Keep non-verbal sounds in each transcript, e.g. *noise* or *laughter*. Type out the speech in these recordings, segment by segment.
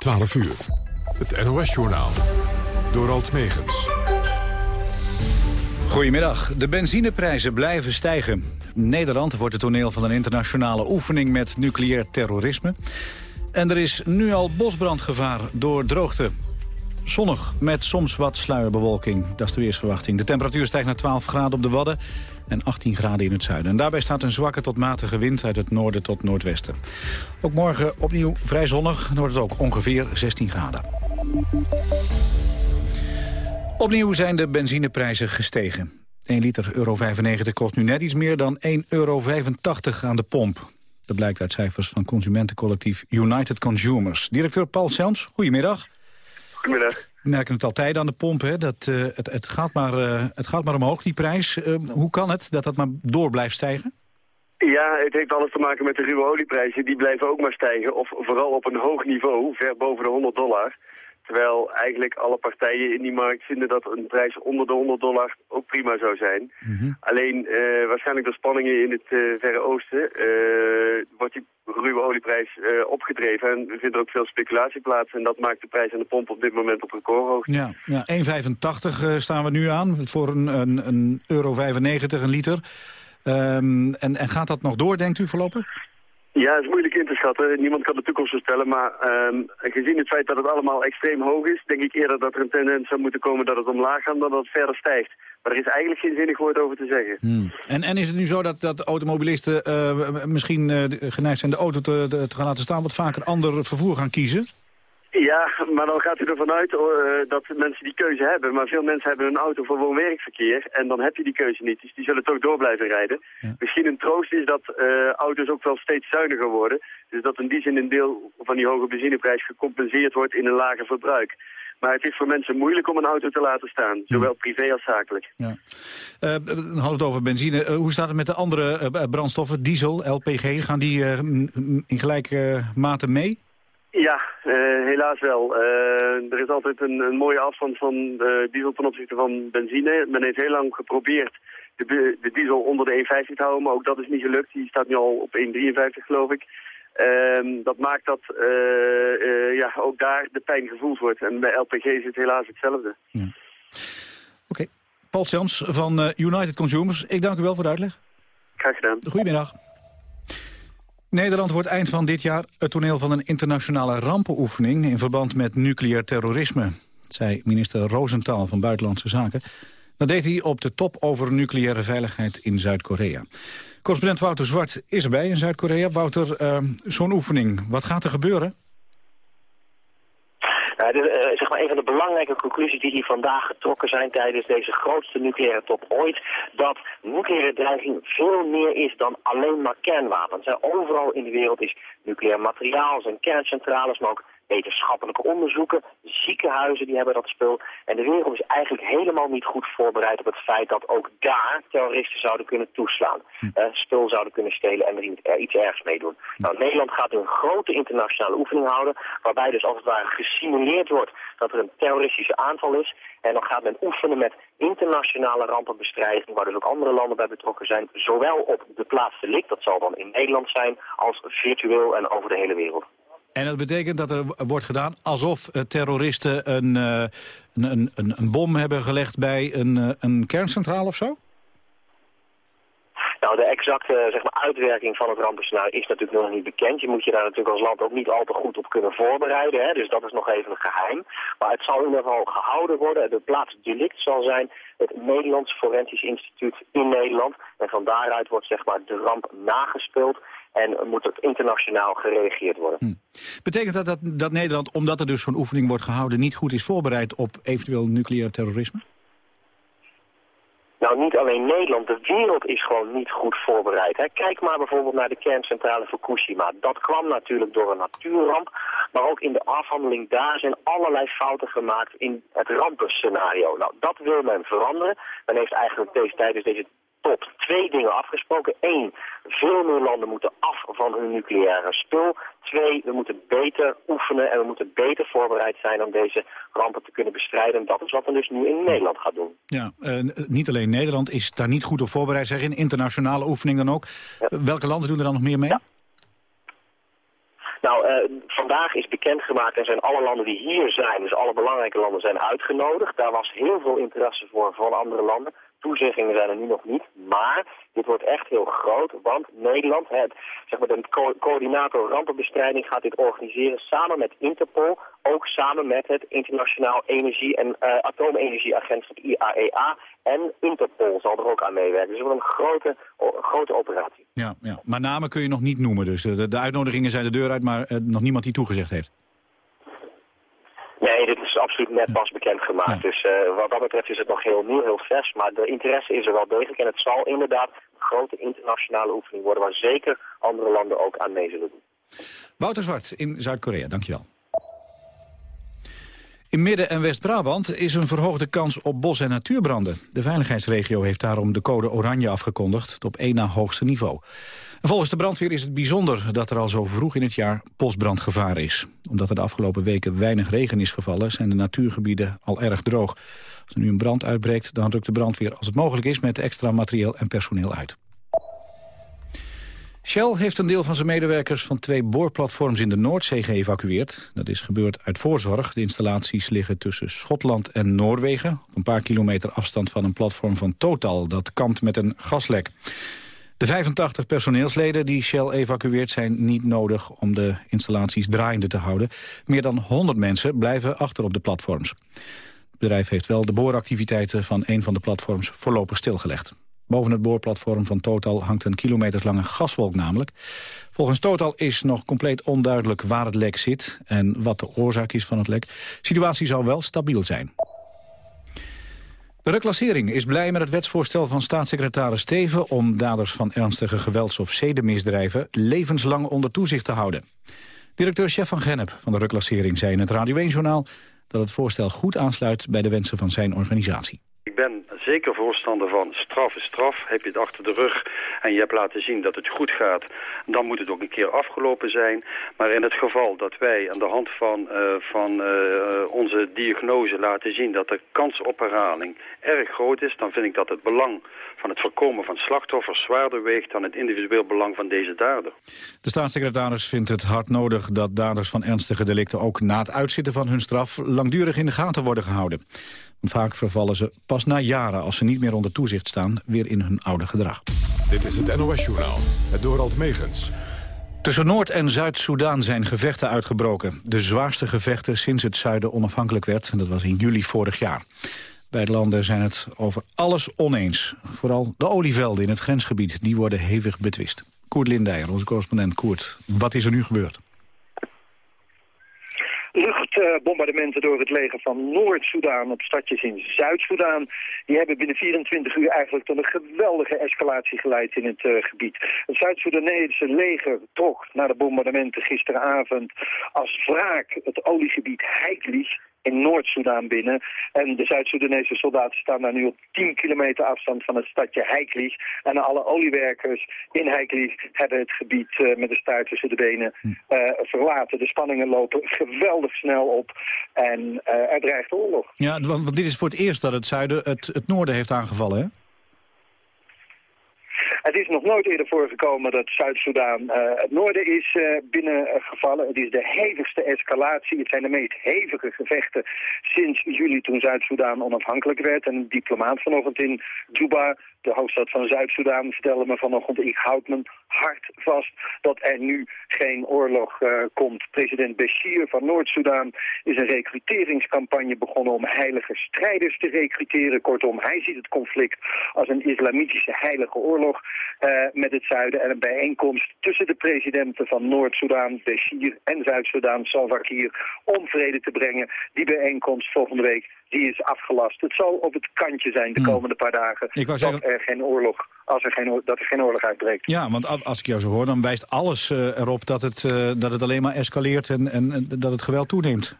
12 uur. Het NOS-journaal. Door Alt Megens. Goedemiddag. De benzineprijzen blijven stijgen. Nederland wordt het toneel van een internationale oefening met nucleair terrorisme. En er is nu al bosbrandgevaar door droogte. Zonnig met soms wat sluierbewolking. Dat is de weersverwachting. De temperatuur stijgt naar 12 graden op de Wadden en 18 graden in het zuiden. En daarbij staat een zwakke tot matige wind uit het noorden tot noordwesten. Ook morgen opnieuw vrij zonnig. Dan wordt het ook ongeveer 16 graden. Opnieuw zijn de benzineprijzen gestegen. 1 liter euro 95 kost nu net iets meer dan 1,85 euro aan de pomp. Dat blijkt uit cijfers van consumentencollectief United Consumers. Directeur Paul Selms, goedemiddag. Goedemiddag. We merken het altijd aan de pomp, hè, dat, uh, het, het, gaat maar, uh, het gaat maar omhoog, die prijs. Uh, hoe kan het dat dat maar door blijft stijgen? Ja, het heeft alles te maken met de ruwe olieprijzen. Die blijven ook maar stijgen, of vooral op een hoog niveau, ver boven de 100 dollar. Terwijl eigenlijk alle partijen in die markt vinden dat een prijs onder de 100 dollar ook prima zou zijn. Mm -hmm. Alleen uh, waarschijnlijk door spanningen in het uh, Verre Oosten uh, wordt die ruwe olieprijs opgedreven. En we vinden ook veel speculatie plaats. En dat maakt de prijs aan de pomp op dit moment op recordhoogte. Ja, ja 1,85 staan we nu aan voor een, een, een euro 95 een liter. Um, en, en gaat dat nog door, denkt u voorlopig? Ja, het is moeilijk in te schatten. Niemand kan de toekomst voorspellen. Maar um, gezien het feit dat het allemaal extreem hoog is... denk ik eerder dat er een tendens zou moeten komen dat het omlaag gaat... dan dat het verder stijgt. Maar er is eigenlijk geen zinnig woord over te zeggen. Hmm. En, en is het nu zo dat, dat automobilisten uh, misschien uh, geneigd zijn de auto te, te gaan laten staan... wat vaker ander vervoer gaan kiezen? Ja, maar dan gaat u ervan uit uh, dat mensen die keuze hebben. Maar veel mensen hebben een auto voor woon-werkverkeer en dan heb je die keuze niet. Dus die zullen toch door blijven rijden. Ja. Misschien een troost is dat uh, auto's ook wel steeds zuiniger worden. Dus dat in die zin een deel van die hoge benzineprijs gecompenseerd wordt in een lager verbruik. Maar het is voor mensen moeilijk om een auto te laten staan, zowel privé als zakelijk. Ja. Uh, hadden het over benzine. Uh, hoe staat het met de andere uh, brandstoffen, diesel, LPG? Gaan die in gelijke mate mee? Ja, uh, helaas wel. Uh, er is altijd een, een mooie afstand van uh, diesel ten opzichte van benzine. Men heeft heel lang geprobeerd de, de diesel onder de 1,50 te houden, maar ook dat is niet gelukt. Die staat nu al op 1,53 geloof ik. Ehm, dat maakt dat ja, ook daar de pijn gevoeld wordt. En bij LPG is het helaas hetzelfde. Ja. Oké. Okay. Paul Selms van United Consumers, ik dank u wel voor de uitleg. Graag gedaan. Goedemiddag. Nederland wordt eind van dit jaar het toneel van een internationale rampenoefening... in verband met nucleair terrorisme, zei minister Rosenthal van Buitenlandse Zaken. Dat deed hij op de top over nucleaire veiligheid in Zuid-Korea. Correspondent Wouter Zwart is erbij in Zuid-Korea. Wouter, uh, zo'n oefening, wat gaat er gebeuren? Uh, zeg maar een van de belangrijke conclusies die hier vandaag getrokken zijn tijdens deze grootste nucleaire top ooit, dat nucleaire dreiging veel meer is dan alleen maar kernwapens. En overal in de wereld is nucleair materiaal, zijn kerncentrales, maar ook wetenschappelijke onderzoeken, ziekenhuizen die hebben dat spul. En de wereld is eigenlijk helemaal niet goed voorbereid op het feit dat ook daar terroristen zouden kunnen toeslaan. Hm. Uh, spul zouden kunnen stelen en er iets ergs mee doen. Nou, Nederland gaat een grote internationale oefening houden, waarbij dus als het ware gesimuleerd wordt dat er een terroristische aanval is. En dan gaat men oefenen met internationale rampenbestrijding, waar dus ook andere landen bij betrokken zijn, zowel op de plaats delict, dat zal dan in Nederland zijn, als virtueel en over de hele wereld. En dat betekent dat er wordt gedaan alsof terroristen een, uh, een, een, een, bom hebben gelegd bij een, uh, een kerncentrale of zo? Nou, de exacte zeg maar, uitwerking van het rampenscenario is natuurlijk nog niet bekend. Je moet je daar natuurlijk als land ook niet al te goed op kunnen voorbereiden. Hè? Dus dat is nog even een geheim. Maar het zal in ieder geval gehouden worden. De plaats delict zal zijn het Nederlands Forensisch Instituut in Nederland. En van daaruit wordt zeg maar, de ramp nagespeeld. En moet het internationaal gereageerd worden. Hm. Betekent dat, dat dat Nederland, omdat er dus zo'n oefening wordt gehouden... niet goed is voorbereid op eventueel nucleair terrorisme? Nou, niet alleen Nederland, de wereld is gewoon niet goed voorbereid. Hè. Kijk maar bijvoorbeeld naar de kerncentrale Fukushima. Dat kwam natuurlijk door een natuurramp, maar ook in de afhandeling daar zijn allerlei fouten gemaakt in het rampenscenario. Nou, dat wil men veranderen. Men heeft eigenlijk deze, tijdens deze top twee dingen afgesproken. Eén, veel meer landen moeten af van hun nucleaire spul. Twee, we moeten beter oefenen en we moeten beter voorbereid zijn om deze rampen te kunnen bestrijden. En dat is wat we dus nu in Nederland gaan doen. Ja, uh, niet alleen Nederland is daar niet goed op voorbereid, zeg in internationale oefening dan ook. Ja. Welke landen doen er dan nog meer mee? Ja. Nou, uh, vandaag is bekendgemaakt en zijn alle landen die hier zijn, dus alle belangrijke landen zijn uitgenodigd. Daar was heel veel interesse voor van andere landen. Toezeggingen zijn er nu nog niet, maar dit wordt echt heel groot, want Nederland, het, zeg maar de co coördinator rampenbestrijding, gaat dit organiseren samen met Interpol, ook samen met het Internationaal Energie- en uh, Atoomenergieagentschap IAEA e en Interpol zal er ook aan meewerken. Dus het wordt een grote, grote operatie. Ja, ja, maar namen kun je nog niet noemen, dus de, de uitnodigingen zijn de deur uit, maar uh, nog niemand die toegezegd heeft. Nee, dit is absoluut net pas bekendgemaakt. Ja. Dus uh, wat dat betreft is het nog heel nieuw, heel vers. Maar de interesse is er wel degelijk. En het zal inderdaad een grote internationale oefening worden... waar zeker andere landen ook aan mee zullen doen. Wouter Zwart in Zuid-Korea, dankjewel. In Midden- en West-Brabant is een verhoogde kans op bos- en natuurbranden. De veiligheidsregio heeft daarom de code oranje afgekondigd, op één na hoogste niveau. En volgens de brandweer is het bijzonder dat er al zo vroeg in het jaar bosbrandgevaar is. Omdat er de afgelopen weken weinig regen is gevallen, zijn de natuurgebieden al erg droog. Als er nu een brand uitbreekt, dan rukt de brandweer als het mogelijk is met extra materieel en personeel uit. Shell heeft een deel van zijn medewerkers van twee boorplatforms in de Noordzee geëvacueerd. Dat is gebeurd uit voorzorg. De installaties liggen tussen Schotland en Noorwegen... op een paar kilometer afstand van een platform van Total... dat kampt met een gaslek. De 85 personeelsleden die Shell evacueert zijn niet nodig om de installaties draaiende te houden. Meer dan 100 mensen blijven achter op de platforms. Het bedrijf heeft wel de booractiviteiten van een van de platforms voorlopig stilgelegd. Boven het boorplatform van Total hangt een kilometerslange gaswolk namelijk. Volgens Total is nog compleet onduidelijk waar het lek zit... en wat de oorzaak is van het lek. De situatie zou wel stabiel zijn. De reclassering is blij met het wetsvoorstel van staatssecretaris Steven... om daders van ernstige gewelds- of zedenmisdrijven levenslang onder toezicht te houden. Directeur-chef van Gennep van de reclassering zei in het Radio 1-journaal... dat het voorstel goed aansluit bij de wensen van zijn organisatie. Ik ben zeker voorstander van straf is straf. Heb je het achter de rug en je hebt laten zien dat het goed gaat... dan moet het ook een keer afgelopen zijn. Maar in het geval dat wij aan de hand van, uh, van uh, onze diagnose laten zien... dat de kans op herhaling erg groot is... dan vind ik dat het belang van het voorkomen van slachtoffers zwaarder weegt... dan het individueel belang van deze dader. De staatssecretaris vindt het hard nodig dat daders van ernstige delicten... ook na het uitzitten van hun straf langdurig in de gaten worden gehouden. Vaak vervallen ze pas na jaren, als ze niet meer onder toezicht staan, weer in hun oude gedrag. Dit is het NOS-journaal, het Dorald Megens. Tussen Noord- en Zuid-Soedan zijn gevechten uitgebroken. De zwaarste gevechten sinds het zuiden onafhankelijk werd. En dat was in juli vorig jaar. Beide landen zijn het over alles oneens. Vooral de olievelden in het grensgebied, die worden hevig betwist. Koert Lindijer, onze correspondent Koert. Wat is er nu gebeurd? Luchtbombardementen door het leger van Noord-Soedan op stadjes in Zuid-Soedan. Die hebben binnen 24 uur eigenlijk tot een geweldige escalatie geleid in het uh, gebied. Het Zuid-Soedanese leger trok na de bombardementen gisteravond als wraak het oliegebied Heiklich in Noord-Soedan binnen. En de Zuid-Soedanese soldaten staan daar nu op 10 kilometer afstand van het stadje Heiklich. En alle oliewerkers in Heiklich hebben het gebied uh, met de staart tussen de benen uh, verlaten. De spanningen lopen *laughs* geweldig snel op en uh, er dreigt oorlog. Ja, want, want dit is voor het eerst dat het zuiden het, het noorden heeft aangevallen, hè? Het is nog nooit eerder voorgekomen dat Zuid-Soedan uh, het noorden is uh, binnengevallen. Het is de hevigste escalatie. Het zijn de meest hevige gevechten sinds juli toen Zuid-Soedan onafhankelijk werd. En een diplomaat vanochtend in Juba, de hoofdstad van Zuid-Soedan, vertelde me vanochtend... ik houd mijn hart vast dat er nu geen oorlog uh, komt. President Bashir van Noord-Soedan is een recruteringscampagne begonnen... om heilige strijders te recruteren. Kortom, hij ziet het conflict als een islamitische heilige oorlog uh, met het zuiden... en een bijeenkomst tussen de presidenten van Noord-Soedan, Bashir en Zuid-Soedan, Salva Kiir... om vrede te brengen. Die bijeenkomst volgende week die is afgelast. Het zal op het kantje zijn de komende paar dagen. Ik wou zeggen... dat er geen oorlog, als er geen, dat er geen oorlog uitbreekt. Ja, want als ik jou zo hoor, dan wijst alles uh, erop dat het, uh, dat het alleen maar escaleert en, en, en dat het geweld toeneemt.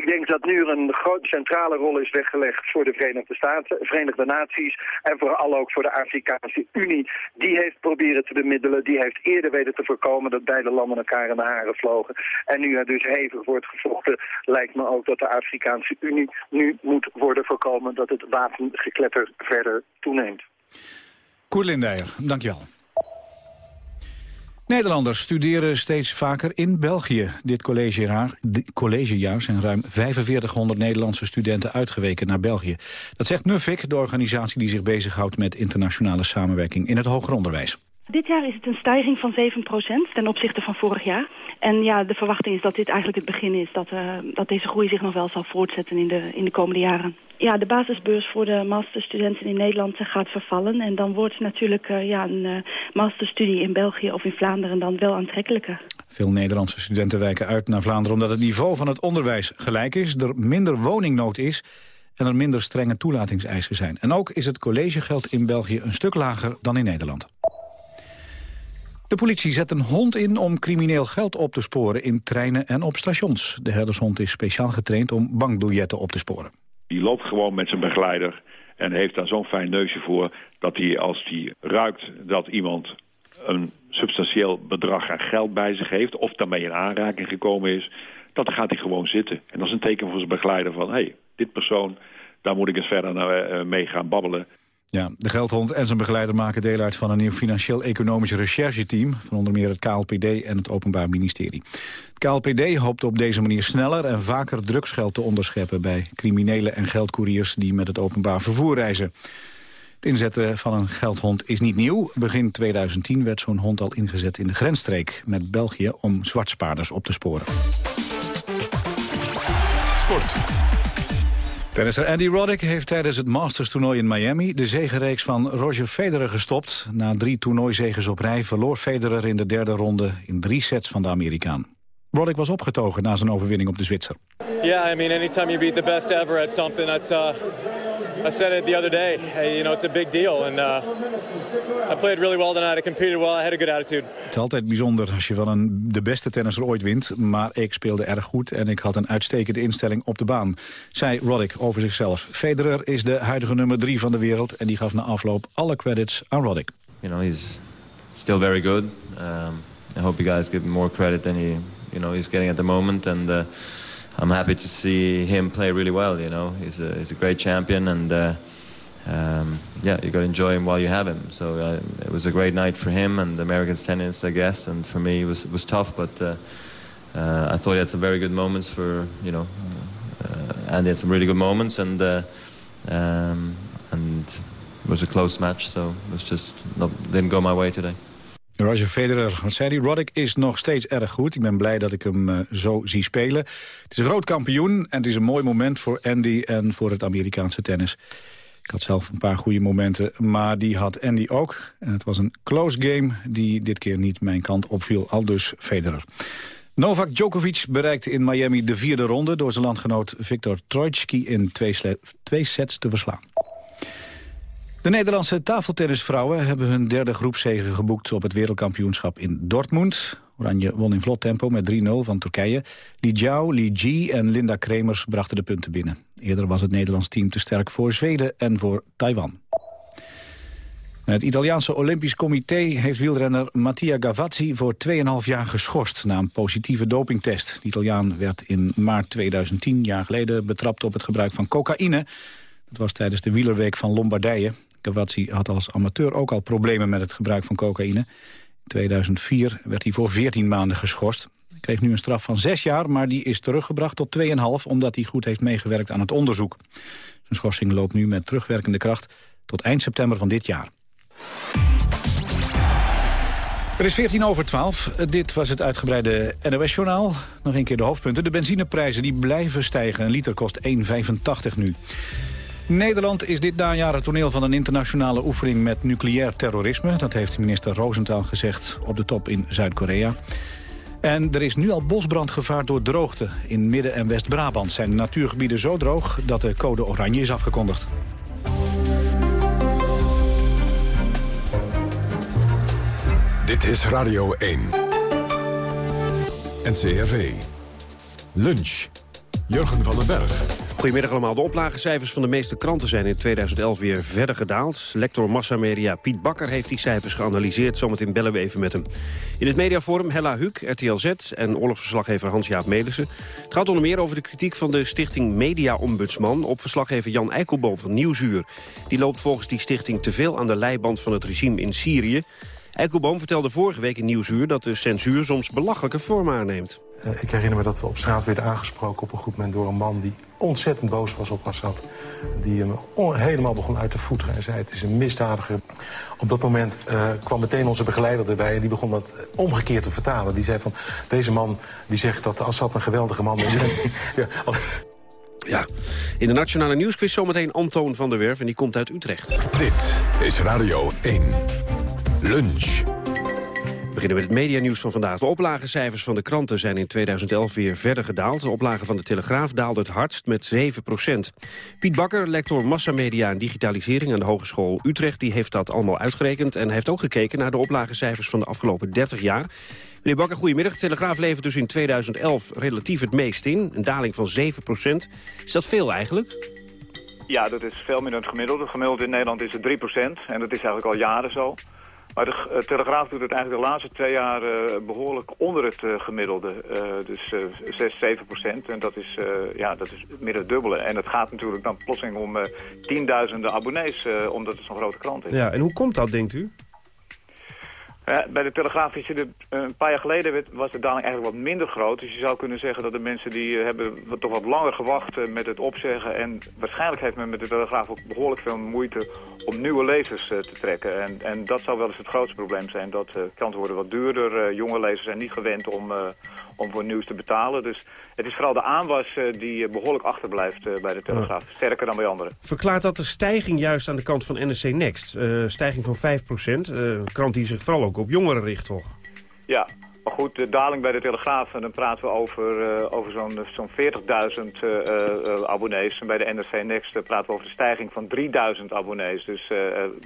Ik denk dat nu een grote centrale rol is weggelegd voor de Verenigde Staten, Verenigde Naties en vooral ook voor de Afrikaanse Unie. Die heeft proberen te bemiddelen, die heeft eerder weten te voorkomen dat beide landen elkaar in de haren vlogen. En nu er dus hevig wordt gevochten, lijkt me ook dat de Afrikaanse Unie nu moet worden voorkomen dat het wapengekletter verder toeneemt. Koer Lindijer, dankjewel. Nederlanders studeren steeds vaker in België. Dit collegejaar, collegejaar zijn ruim 4500 Nederlandse studenten uitgeweken naar België. Dat zegt NUFIC, de organisatie die zich bezighoudt met internationale samenwerking in het hoger onderwijs. Dit jaar is het een stijging van 7% ten opzichte van vorig jaar. En ja, de verwachting is dat dit eigenlijk het begin is. Dat, uh, dat deze groei zich nog wel zal voortzetten in de, in de komende jaren. Ja, de basisbeurs voor de masterstudenten in Nederland eh, gaat vervallen. En dan wordt natuurlijk uh, ja, een uh, masterstudie in België of in Vlaanderen dan wel aantrekkelijker. Veel Nederlandse studenten wijken uit naar Vlaanderen... omdat het niveau van het onderwijs gelijk is, er minder woningnood is... en er minder strenge toelatingseisen zijn. En ook is het collegegeld in België een stuk lager dan in Nederland. De politie zet een hond in om crimineel geld op te sporen in treinen en op stations. De herdershond is speciaal getraind om bankbiljetten op te sporen. Die loopt gewoon met zijn begeleider en heeft daar zo'n fijn neusje voor... dat hij als hij ruikt dat iemand een substantieel bedrag aan geld bij zich heeft... of daarmee in aanraking gekomen is, dan gaat hij gewoon zitten. En dat is een teken voor zijn begeleider van... hé, hey, dit persoon, daar moet ik eens verder eh, mee gaan babbelen. Ja, de geldhond en zijn begeleider maken deel uit van een nieuw financieel-economisch rechercheteam van onder meer het KLPD en het Openbaar Ministerie. Het KLPD hoopt op deze manier sneller en vaker drugsgeld te onderscheppen bij criminelen en geldcouriers die met het openbaar vervoer reizen. Het inzetten van een geldhond is niet nieuw. Begin 2010 werd zo'n hond al ingezet in de grensstreek met België om zwartspaarders op te sporen. Sport. Tennisser Andy Roddick heeft tijdens het Masters-toernooi in Miami... de zegenreeks van Roger Federer gestopt. Na drie toernooizegens op rij verloor Federer in de derde ronde... in drie sets van de Amerikaan. Roddick was opgetogen na zijn overwinning op de Zwitser. Yeah, I mean, anytime you beat the best ever at something, that's uh, I said it the other day. Hey, you know, it's a big deal, and uh, I played really well tonight. I competed well. I had a good attitude. Het is altijd bijzonder als je van een, de beste tennisser ooit wint, maar ik speelde erg goed en ik had een uitstekende instelling op de baan, zei Roddick over zichzelf. Federer is de huidige nummer drie van de wereld en die gaf na afloop alle credits aan Roddick. You know, he's still very good. Um, I hope you guys give him more credit than he you know he's getting at the moment, and uh, I'm happy to see him play really well. You know, he's a he's a great champion, and uh, um, yeah, you got to enjoy him while you have him. So uh, it was a great night for him and Americans tennis, I guess, and for me it was it was tough, but uh, uh, I thought he had some very good moments for you know, uh, and he had some really good moments, and um, and it was a close match, so it was just not, didn't go my way today. Roger Federer, wat zei hij? Roddick is nog steeds erg goed. Ik ben blij dat ik hem uh, zo zie spelen. Het is een groot kampioen en het is een mooi moment voor Andy en voor het Amerikaanse tennis. Ik had zelf een paar goede momenten, maar die had Andy ook. En het was een close game die dit keer niet mijn kant opviel, al dus Federer. Novak Djokovic bereikte in Miami de vierde ronde... door zijn landgenoot Viktor Trojtski in twee sets te verslaan. De Nederlandse tafeltennisvrouwen hebben hun derde groepzege geboekt op het wereldkampioenschap in Dortmund. Oranje won in vlot tempo met 3-0 van Turkije. Li Jiao, Li Ji en Linda Kremers brachten de punten binnen. Eerder was het Nederlands team te sterk voor Zweden en voor Taiwan. Het Italiaanse Olympisch Comité heeft wielrenner Mattia Gavazzi voor 2,5 jaar geschorst na een positieve dopingtest. De Italiaan werd in maart 2010, jaar geleden, betrapt op het gebruik van cocaïne. Dat was tijdens de wielerweek van Lombardije. Cavazzi had als amateur ook al problemen met het gebruik van cocaïne. In 2004 werd hij voor 14 maanden geschorst. Hij kreeg nu een straf van 6 jaar, maar die is teruggebracht tot 2,5... omdat hij goed heeft meegewerkt aan het onderzoek. Zijn schorsing loopt nu met terugwerkende kracht tot eind september van dit jaar. Er is 14 over 12. Dit was het uitgebreide NOS-journaal. Nog een keer de hoofdpunten. De benzineprijzen die blijven stijgen. Een liter kost 1,85 nu. Nederland is dit najaar het toneel van een internationale oefening met nucleair terrorisme. Dat heeft minister Rosenthal gezegd op de top in Zuid-Korea. En er is nu al bosbrandgevaar door droogte. In Midden- en West-Brabant zijn de natuurgebieden zo droog dat de code oranje is afgekondigd. Dit is Radio 1. NCRV. Lunch. Jurgen van den Berg. Goedemiddag allemaal. De oplagecijfers van de meeste kranten zijn in 2011 weer verder gedaald. Lector massamedia Piet Bakker heeft die cijfers geanalyseerd. Zometeen bellen we even met hem. In het mediaforum Hella Huuk, RTL Z en oorlogsverslaggever Hans-Jaap Melissen. Het gaat onder meer over de kritiek van de stichting Media Ombudsman... op verslaggever Jan Eikelboom van Nieuwsuur. Die loopt volgens die stichting te veel aan de leiband van het regime in Syrië. Eikelboom vertelde vorige week in Nieuwsuur dat de censuur soms belachelijke vorm aanneemt. Uh, ik herinner me dat we op straat werden aangesproken op een goed moment door een man die ontzettend boos was op Assad. Die hem helemaal begon uit te voeteren en zei het is een misdadiger. Op dat moment uh, kwam meteen onze begeleider erbij en die begon dat omgekeerd te vertalen. Die zei van deze man die zegt dat Assad een geweldige man is. *laughs* *laughs* ja, ja, in de Nationale Nieuwsquiz zometeen Antoon van der Werf en die komt uit Utrecht. Dit is Radio 1. Lunch. We beginnen met het medianieuws van vandaag. De oplagecijfers van de kranten zijn in 2011 weer verder gedaald. De oplage van de Telegraaf daalde het hardst met 7% Piet Bakker, lector massamedia en digitalisering aan de Hogeschool Utrecht... die heeft dat allemaal uitgerekend en heeft ook gekeken naar de oplagecijfers van de afgelopen 30 jaar. Meneer Bakker, goedemiddag. De Telegraaf levert dus in 2011 relatief het meest in. Een daling van 7% Is dat veel eigenlijk? Ja, dat is veel minder dan het gemiddelde. Het gemiddelde in Nederland is het 3% en dat is eigenlijk al jaren zo. Maar de uh, Telegraaf doet het eigenlijk de laatste twee jaar uh, behoorlijk onder het uh, gemiddelde. dus 6, 7 procent. En dat is, ja, dat is meer het dubbele. En het gaat natuurlijk dan plotseling om tienduizenden abonnees, omdat het zo'n grote krant is. Ja, en hoe komt dat, denkt u? Bij de Telegraaf is het een paar jaar geleden was de daling eigenlijk wat minder groot. Dus je zou kunnen zeggen dat de mensen die hebben toch wat langer gewacht met het opzeggen. En waarschijnlijk heeft men met de Telegraaf ook behoorlijk veel moeite om nieuwe lezers te trekken. En, en dat zou wel eens het grootste probleem zijn. Dat uh, kranten worden wat duurder. Jonge lezers zijn niet gewend om, om voor nieuws te betalen. Dus het is vooral de aanwas die behoorlijk achterblijft bij de Telegraaf. Sterker dan bij anderen. Verklaart dat de stijging juist aan de kant van NRC Next? stijging van 5% Een krant die zich vooral ook op jongeren richt, toch? Ja, maar goed, de daling bij de Telegraaf, dan praten we over, uh, over zo'n zo'n 40.000 uh, uh, abonnees. En bij de NRC Next praten we over de stijging van 3.000 abonnees. Dus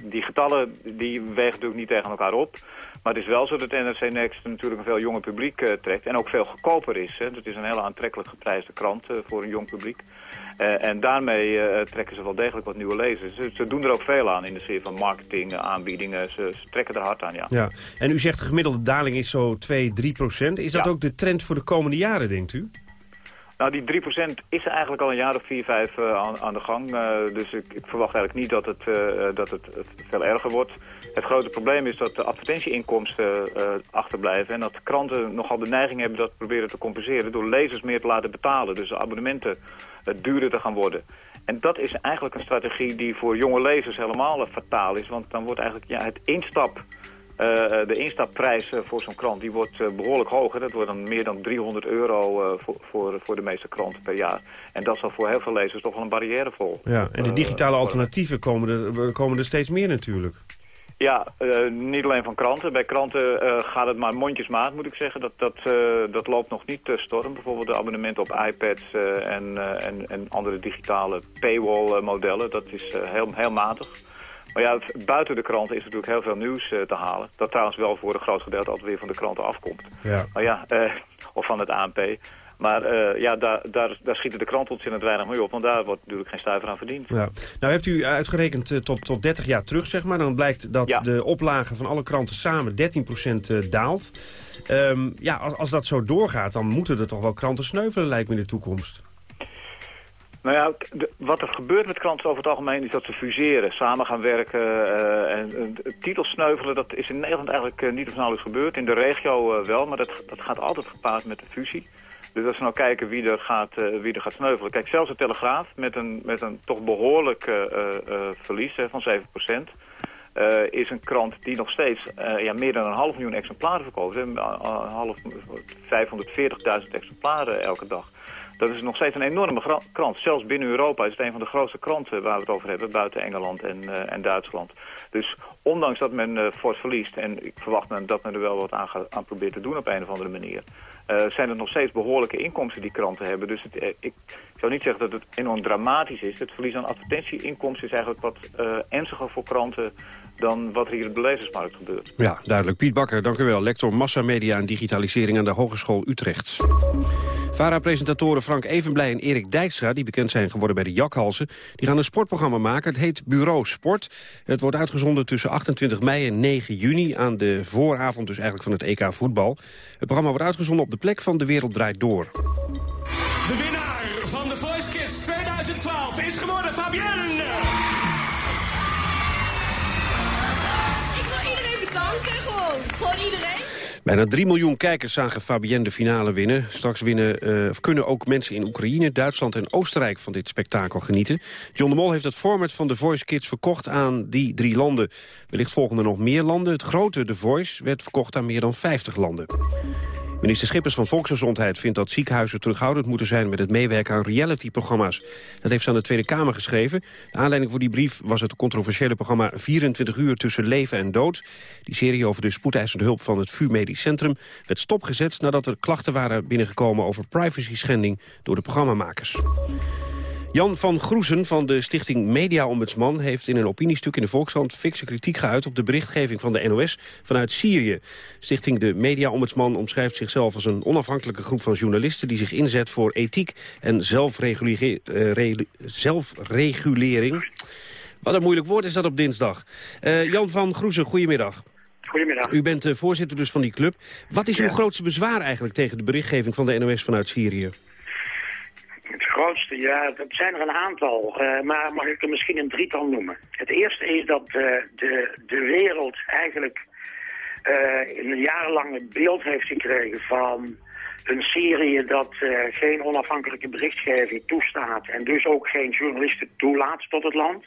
die getallen die wegen natuurlijk niet tegen elkaar op. Maar het is wel zo dat NRC Next natuurlijk een veel jonger publiek trekt. En ook veel goedkoper is. Het is een hele aantrekkelijk geprijsde krant voor een jong publiek. Uh, en daarmee uh, trekken ze wel degelijk wat nieuwe lezers. Ze, ze, doen er ook veel aan in de sfeer van marketing, aanbiedingen. Ze, ze, trekken er hard aan, ja. ja. En u zegt de gemiddelde daling is zo 2, 3 procent. Is dat ook de trend voor de komende jaren, denkt u? Nou, die 3% is eigenlijk al een jaar of 4, 5 uh, aan, aan, de gang. Uh, dus ik, ik, verwacht eigenlijk niet dat het, uh, dat het, het, veel erger wordt. Het grote probleem is dat de advertentieinkomsten achterblijven... en dat kranten nogal de neiging hebben dat proberen te compenseren... door lezers meer te laten betalen. Dus de abonnementen duurder te gaan worden. En dat is eigenlijk een strategie die voor jonge lezers helemaal fataal is. Want dan wordt eigenlijk ja, het instap... Uh, de instapprijs voor zo'n krant die wordt behoorlijk hoger. Dat wordt dan meer dan 300 euro voor, voor, voor de meeste kranten per jaar. En dat zal voor heel veel lezers toch wel een barrière vol. Ja, en de digitale alternatieven komen er, komen er steeds meer natuurlijk. Ja, uh, niet alleen van kranten. Bij kranten uh, gaat het maar mondjesmaat, moet ik zeggen. Dat, dat, uh, dat loopt nog niet te storm. Bijvoorbeeld de abonnementen op iPads en, en, en andere digitale paywall-modellen. Dat is heel, heel matig. Maar ja, buiten de kranten is natuurlijk heel veel nieuws te halen. Dat trouwens wel voor een groot gedeelte altijd weer van de kranten afkomt. Ja. Maar ja, of van het ANP. Maar uh, ja, daar, daar, daar schieten de kranten ontzettend weinig mee op. Want daar wordt natuurlijk geen stuiver aan verdiend. Ja. Nou heeft u uitgerekend uh, tot, tot 30 jaar terug, zeg maar. Dan blijkt dat ja. de oplage van alle kranten samen 13% uh, daalt. Um, ja, als, als dat zo doorgaat, dan moeten er toch wel kranten sneuvelen, lijkt me in de toekomst. Nou ja, de, wat er gebeurt met kranten over het algemeen is dat ze fuseren, samen gaan werken. Uh, en titels sneuvelen, dat is in Nederland eigenlijk niet of nauwelijks gebeurd. In de regio wel, maar dat, dat gaat altijd gepaard met de fusie. Dus als we nou kijken wie er gaat, uh, wie er gaat sneuvelen. Kijk, zelfs de Telegraaf met een, met een toch behoorlijk uh, uh, verlies hè, van 7%. is een krant die nog steeds ja, meer dan een half miljoen exemplaren verkoopt. Hè, half, 540.000 exemplaren elke dag. Dat is nog steeds een enorme krant. Zelfs binnen Europa is het een van de grootste kranten waar we het over hebben. Buiten Engeland en, en Duitsland. Dus ondanks dat men fort verliest... en ik verwacht men dat men er wel wat aan probeert te doen op een of andere manier... Uh, zijn er nog steeds behoorlijke inkomsten die kranten hebben. Dus ik, ik, zou niet zeggen dat het enorm dramatisch is. Het verlies aan advertentieinkomsten is eigenlijk wat uh, ernstiger voor kranten dan wat er hier op de lezersmarkt gebeurt. Ja, duidelijk. Piet Bakker, dank u wel. Lector Massamedia en Digitalisering aan de Hogeschool Utrecht. VARA-presentatoren Frank Evenblij en Erik Dijkstra... die bekend zijn geworden bij de Jakhalsen... die gaan een sportprogramma maken. Het heet Bureau Sport. Het wordt uitgezonden tussen 28 mei en 9 juni... aan de vooravond dus eigenlijk van het EK voetbal. Het programma wordt uitgezonden op de plek van De Wereld Draait Door. De winnaar van de Voice Kids 2012 is geworden Fabienne. Ik wil iedereen bedanken Danken gewoon. Gewoon iedereen. Bijna 3 miljoen kijkers zagen Fabienne de finale winnen. Straks winnen, eh, kunnen ook mensen in Oekraïne, Duitsland en Oostenrijk van dit spektakel genieten. John de Mol heeft het format van The Voice Kids verkocht aan die drie landen. Wellicht volgen er nog meer landen. Het grote The Voice werd verkocht aan meer dan 50 landen. Minister Schippers van Volksgezondheid vindt dat ziekenhuizen terughoudend moeten zijn met het meewerken aan reality-programma's. Dat heeft ze aan de Tweede Kamer geschreven. De aanleiding voor die brief was het controversiële programma 24 uur tussen leven en dood. Die serie over de spoedeisende hulp van het VU Medisch Centrum werd stopgezet nadat er klachten waren binnengekomen over privacy-schending door de programmamakers. Jan van Groesen van de stichting Media Ombudsman... heeft in een opiniestuk in de Volkshand fikse kritiek geuit... op de berichtgeving van de NOS vanuit Syrië. Stichting de Media Ombudsman omschrijft zichzelf als een onafhankelijke groep van journalisten... die zich inzet voor ethiek en zelfregulering. Uh, zelfregulering. Wat een moeilijk woord is dat op dinsdag. Uh, Jan van Groesen, goedemiddag. Goedemiddag. U bent uh, voorzitter dus van die club. Wat is ja. uw grootste bezwaar eigenlijk tegen de berichtgeving van de NOS vanuit Syrië? Het grootste, ja, dat zijn er een aantal. Uh, maar mag ik er misschien een drietal noemen. Het eerste is dat uh, de, de wereld eigenlijk uh, een jarenlang het beeld heeft gekregen van een Syrië dat geen onafhankelijke berichtgeving toestaat en dus ook geen journalisten toelaat tot het land.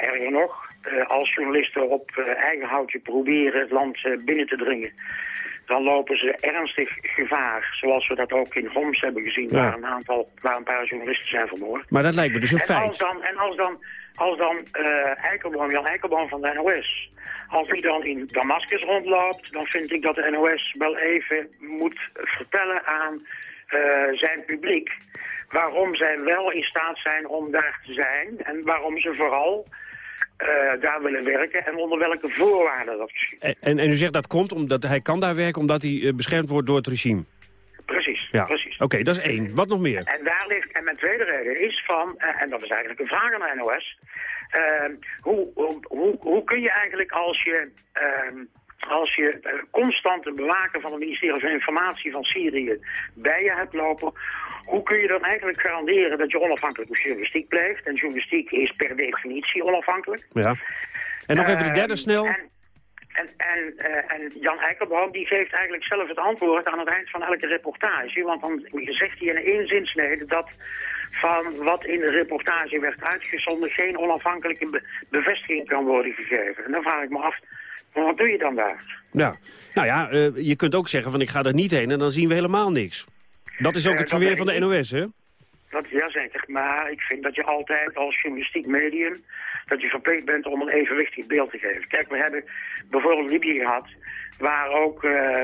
erger nog, als journalisten op eigen houtje proberen het land binnen te dringen dan lopen ze ernstig gevaar. Zoals we dat ook in Homs hebben gezien, ja. waar, een aantal, waar een paar journalisten zijn vermoord. Maar dat lijkt me dus een en feit. Als dan, en als dan, als dan uh, Eikelboom, Jan Eikelboom van de NOS, als hij dan in Damascus rondloopt, dan vind ik dat de NOS wel even moet vertellen aan uh, zijn publiek waarom zij wel in staat zijn om daar te zijn en waarom ze vooral daar willen werken en onder welke voorwaarden dat geschiet. En, en, u zegt dat komt omdat hij kan daar werken omdat hij uh, beschermd wordt door het regime? Precies, ja. precies. Oké, okay, dat is één. Wat nog meer? En daar ligt, en mijn tweede reden is van, uh, en dat is eigenlijk een vraag aan de NOS, hoe, hoe, hoe, hoe, kun je eigenlijk als je als je uh, constant de bewaker van het ministerie van Informatie van Syrië bij je hebt lopen, hoe kun je dan eigenlijk garanderen dat je onafhankelijke journalistiek blijft? En journalistiek is per definitie onafhankelijk. Ja. En nog even de derde uh, snel. En, en, en, uh, en Jan Eikelboom die geeft eigenlijk zelf het antwoord aan het eind van elke reportage. Want dan zegt hij in één zinsnede dat van wat in de reportage werd uitgezonden geen onafhankelijke be bevestiging kan worden gegeven. En dan vraag ik me af, maar wat doe je dan daar? Ja, nou ja, uh, je kunt ook zeggen van ik ga er niet heen en dan zien we helemaal niks. Dat is ook uh, het verweer van de NOS, hè? Dat, jazeker, maar ik vind dat je altijd als journalistiek medium... dat je verplicht bent om een evenwichtig beeld te geven. Kijk, we hebben bijvoorbeeld Libië gehad... waar ook uh,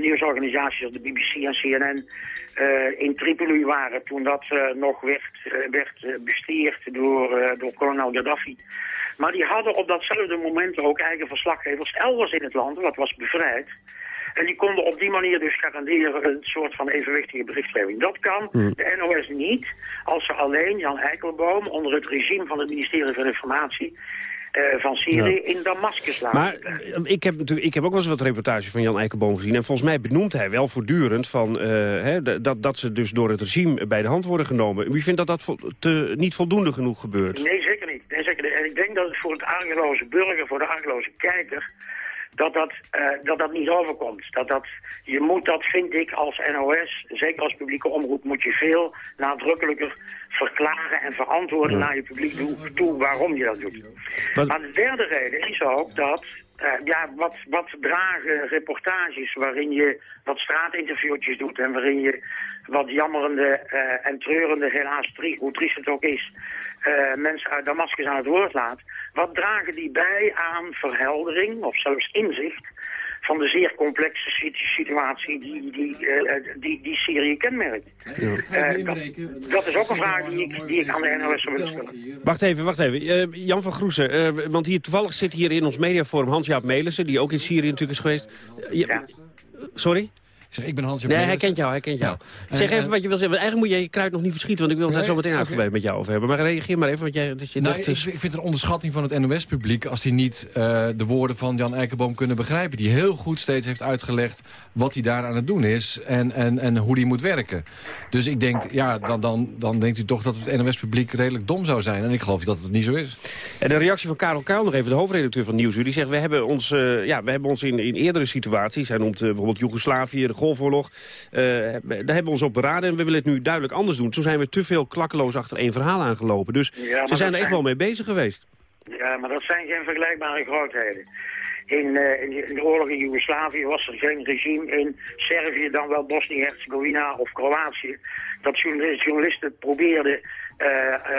nieuwsorganisaties als de BBC en CNN in Tripoli waren... toen dat nog werd, werd bestuurd door, door kolonel Gaddafi... Maar die hadden op datzelfde moment ook eigen verslaggevers elders in het land, wat was bevrijd. En die konden op die manier dus garanderen een soort van evenwichtige berichtgeving. Dat kan Hmm. de NOS niet als ze alleen Jan Eikelboom onder het regime van het ministerie van Informatie uh, van Syrië ja. in Damascus laten. Maar uh, ik, heb natuurlijk, ik heb ook wel eens wat reportages van Jan Eikelboom gezien. En volgens mij benoemt hij wel voortdurend van, uh, hè, dat, dat ze dus door het regime bij de hand worden genomen. U vindt dat dat vo te, niet voldoende genoeg gebeurt? Nee, zeker niet. Nee, zeker niet. En ik denk dat het voor het argeloze burger, voor de argeloze kijker dat dat, uh, dat dat niet overkomt. Dat dat, je moet dat, vind ik, als NOS, zeker als publieke omroep, moet je veel nadrukkelijker verklaren en verantwoorden naar je publiek toe, waarom je dat doet. Wat... Maar de derde reden is ook dat, uh, ja, wat, wat dragen reportages waarin je wat straatinterviewtjes doet en waarin je wat jammerende uh, en treurende, helaas tri hoe triest het ook is, uh, mensen uit Damascus aan het woord laat. Wat dragen die bij aan verheldering of zelfs inzicht van de zeer complexe situatie die, die, uh, die, die Syrië kenmerkt? Ja. Uh, dat, dat, is ook een vraag die ik, die ik aan de NOS zou willen stellen. Wacht even, wacht even. Uh, Jan van Groesen, want hier toevallig zit hier in ons mediaforum Hans-Jaap Melissen... die ook in Syrië natuurlijk is geweest. ja. Sorry? Zeg, ik ben Hans Nee, hij kent jou, hij kent jou. Ja. Zeg En- even wat je wil zeggen. Eigenlijk moet je je kruid nog niet verschieten, want ik wil het daar zo meteen oké. uitgebreid met jou over hebben. Maar reageer maar even, want jij, dat je Nou, dacht, ik, dus- ik vind het een onderschatting van het NOS-publiek... als die niet eh, de woorden van Jan Eikenboom kunnen begrijpen. Die heel goed steeds heeft uitgelegd wat hij daar aan het doen is... en, en, en hoe die moet werken. Dus ik denk, ja, dan, dan, dan denkt u toch dat het NOS-publiek redelijk dom zou zijn. En ik geloof dat het niet zo is. En de reactie van Karel Kuil, nog even de hoofdredacteur van Nieuwsuur... die zegt, we hebben ons, eh, ja, we hebben ons in, in eerdere situaties... hij noemt eh, bijvoorbeeld Joegoslavië, de Golfoorlog... eh, daar hebben we ons op beraden en we willen het nu duidelijk anders doen. Toen zijn we te veel klakkeloos achter één verhaal aangelopen. Dus Ja, ze zijn er echt zijn- wel mee bezig geweest. Ja, maar dat zijn geen vergelijkbare grootheden. In, eh, in, de, in de oorlog in Joegoslavië was er geen regime in Servië, dan wel Bosnië-Herzegovina of Kroatië, dat journalisten, probeerden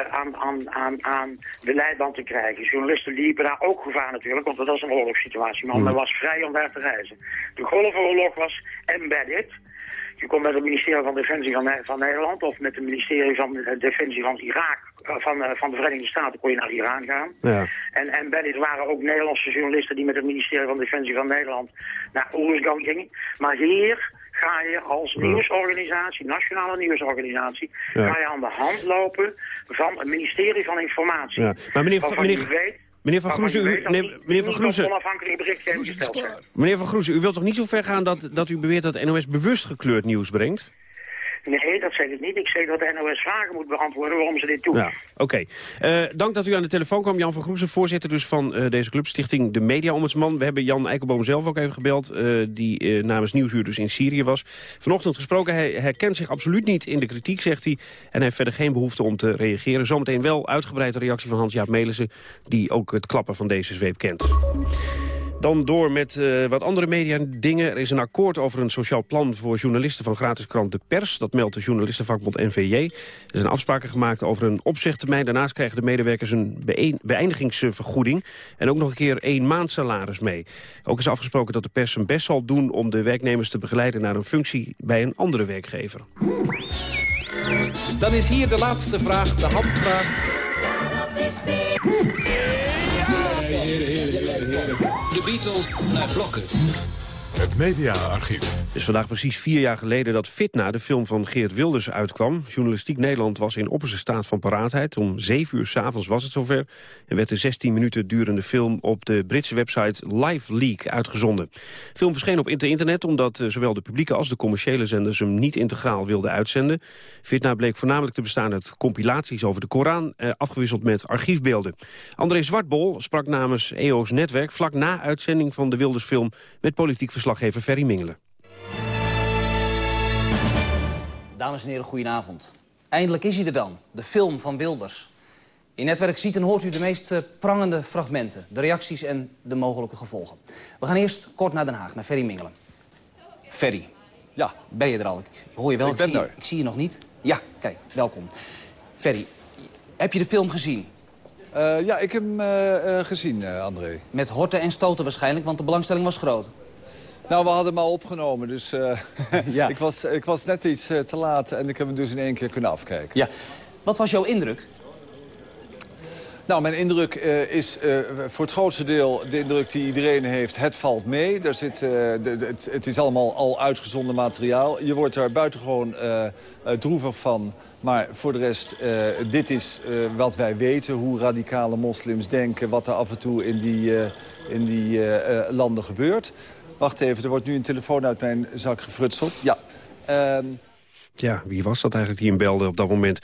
aan, aan, aan, aan de leidband te krijgen. Journalisten liepen daar ook gevaar natuurlijk, want dat was een oorlogssituatie. Maar Hmm. men was vrij om daar te reizen. De Golfoorlog was embedded. Je kon met het ministerie van Defensie van, van Nederland of met het ministerie van eh, Defensie van Irak, eh, van, eh, van de Verenigde Staten kon je naar Iran gaan. Ja. En, en embedded waren ook Nederlandse journalisten die met het ministerie van Defensie van Nederland naar Oeruzgan gingen. Maar hier ga je als nieuwsorganisatie, nationale nieuwsorganisatie, Ja. ga je aan de hand lopen van het ministerie van Informatie. Ja. Maar meneer Van- meneer- weet- meneer Van Groezen, u- weet die meneer Van Groezen-. Meneer Van Groezen, u wilt toch niet zo ver gaan dat, dat u beweert dat NOS bewust gekleurd nieuws brengt? Nee, dat zeg ik niet. Ik zeg dat de NOS vragen moet beantwoorden waarom ze dit doen. Ja, oké. Eh, dank dat u aan de telefoon kwam. Jan van Groezen, voorzitter dus van eh, deze club, Stichting De Media Ombudsman. We hebben Jan Eikelboom zelf ook even gebeld, eh, die namens Nieuwsuur dus in Syrië was. Vanochtend gesproken, hij herkent zich absoluut niet in de kritiek, zegt hij. En heeft verder geen behoefte om te reageren. Zometeen wel uitgebreide reactie van Hans-Jaap Melissen, die ook het klappen van deze zweep kent. Dan door met eh, wat andere media-dingen. Er is een akkoord over een sociaal plan voor journalisten van gratis krant De Pers. Dat meldt de journalistenvakbond NVJ. Er zijn afspraken gemaakt over een opzegtermijn. Daarnaast krijgen de medewerkers een beëin- beëindigingsvergoeding. En ook nog een keer één maand salaris mee. Ook is afgesproken dat de pers zijn best zal doen... om de werknemers te begeleiden naar een functie bij een andere werkgever. Dan is hier de laatste vraag, de handvraag. Beatles naar blokken. Het mediaarchief. Het is vandaag precies vier jaar geleden dat Fitna, de film van Geert Wilders, uitkwam. Journalistiek Nederland was in opperste staat van paraatheid. Om zeven uur s'avonds was het zover. En werd de 16 minuten durende film op de Britse website Live Leak uitgezonden. De film verscheen op inter- internet omdat eh, zowel de publieke als de commerciële zenders hem niet integraal wilden uitzenden. Fitna bleek voornamelijk te bestaan uit compilaties over de Koran, eh, afgewisseld met archiefbeelden. André Zwartbol sprak namens EO's Netwerk vlak na uitzending van de Wilders-film met politiek verslaggever Ferry Mingelen. Dames en heren, goedenavond. Eindelijk is hij er dan, de film van Wilders. In Netwerk ziet en hoort u de meest eh, prangende fragmenten, de reacties en de mogelijke gevolgen. We gaan eerst kort naar Den Haag, naar Ferry Mingelen. Ferry. Ja. Ben je er al? Ik hoor je wel, Ik ben zie, er. Ik zie je nog niet. Ja, kijk, welkom. Ferry, heb je de film gezien? Eh, ja, ik heb hem eh, eh, gezien, eh, André. Met horten en stoten waarschijnlijk, want de belangstelling was groot. Nou, we hadden hem al opgenomen, dus eh, *laughs* ik, was, ik was net iets eh, te laat en ik heb hem dus in één keer kunnen afkijken. Ja. Wat was jouw indruk? Nou, mijn indruk eh, is voor het grootste deel de indruk die iedereen heeft. Het valt mee. Daar zit, de, de- het, het is allemaal al uitgezonden materiaal. Je wordt daar buitengewoon droevig van. Maar voor de rest, dit is wat wij weten. Hoe radicale moslims denken. Wat er af en toe in die, in die landen gebeurt. Wacht even, er wordt nu een telefoon uit mijn zak gefrutseld. Ja. Ehm, Ja, wie was dat eigenlijk die hem belde op dat moment?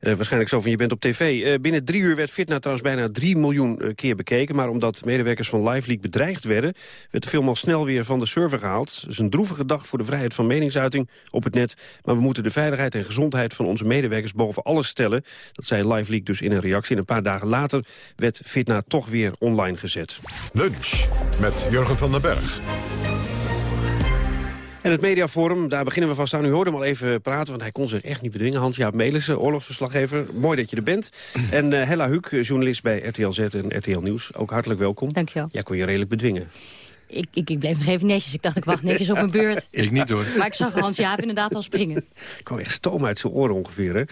Eh, waarschijnlijk zo van, je bent op tv. Eh, binnen drie uur werd Fitna trouwens bijna drie miljoen eh, keer bekeken. Maar omdat medewerkers van LiveLeak bedreigd werden... werd de film al snel weer van de server gehaald. Het is een droevige dag voor de vrijheid van meningsuiting op het net. Maar we moeten de veiligheid en gezondheid van onze medewerkers boven alles stellen. Dat zei LiveLeak dus in een reactie. En een paar dagen later werd Fitna toch weer online gezet. Lunch met Jurgen van den Berg. En het mediaforum, daar beginnen we vast aan. U hoorde hem al even praten, want hij kon zich echt niet bedwingen. Hans-Jaap Melissen, oorlogsverslaggever. Mooi dat je er bent. *clears throat* En eh, Hella Huuk, journalist bij RTL Z en RTL Nieuws. Ook hartelijk welkom. Dankjewel. Jij kon je redelijk bedwingen. Ik, ik, ik bleef nog even netjes. Ik dacht, ik wacht netjes op mijn beurt. *laughs* Ik niet hoor. Maar ik zag Hans-Jaap inderdaad al springen. *laughs* Ik kwam echt stoom uit zijn oren ongeveer. Hè?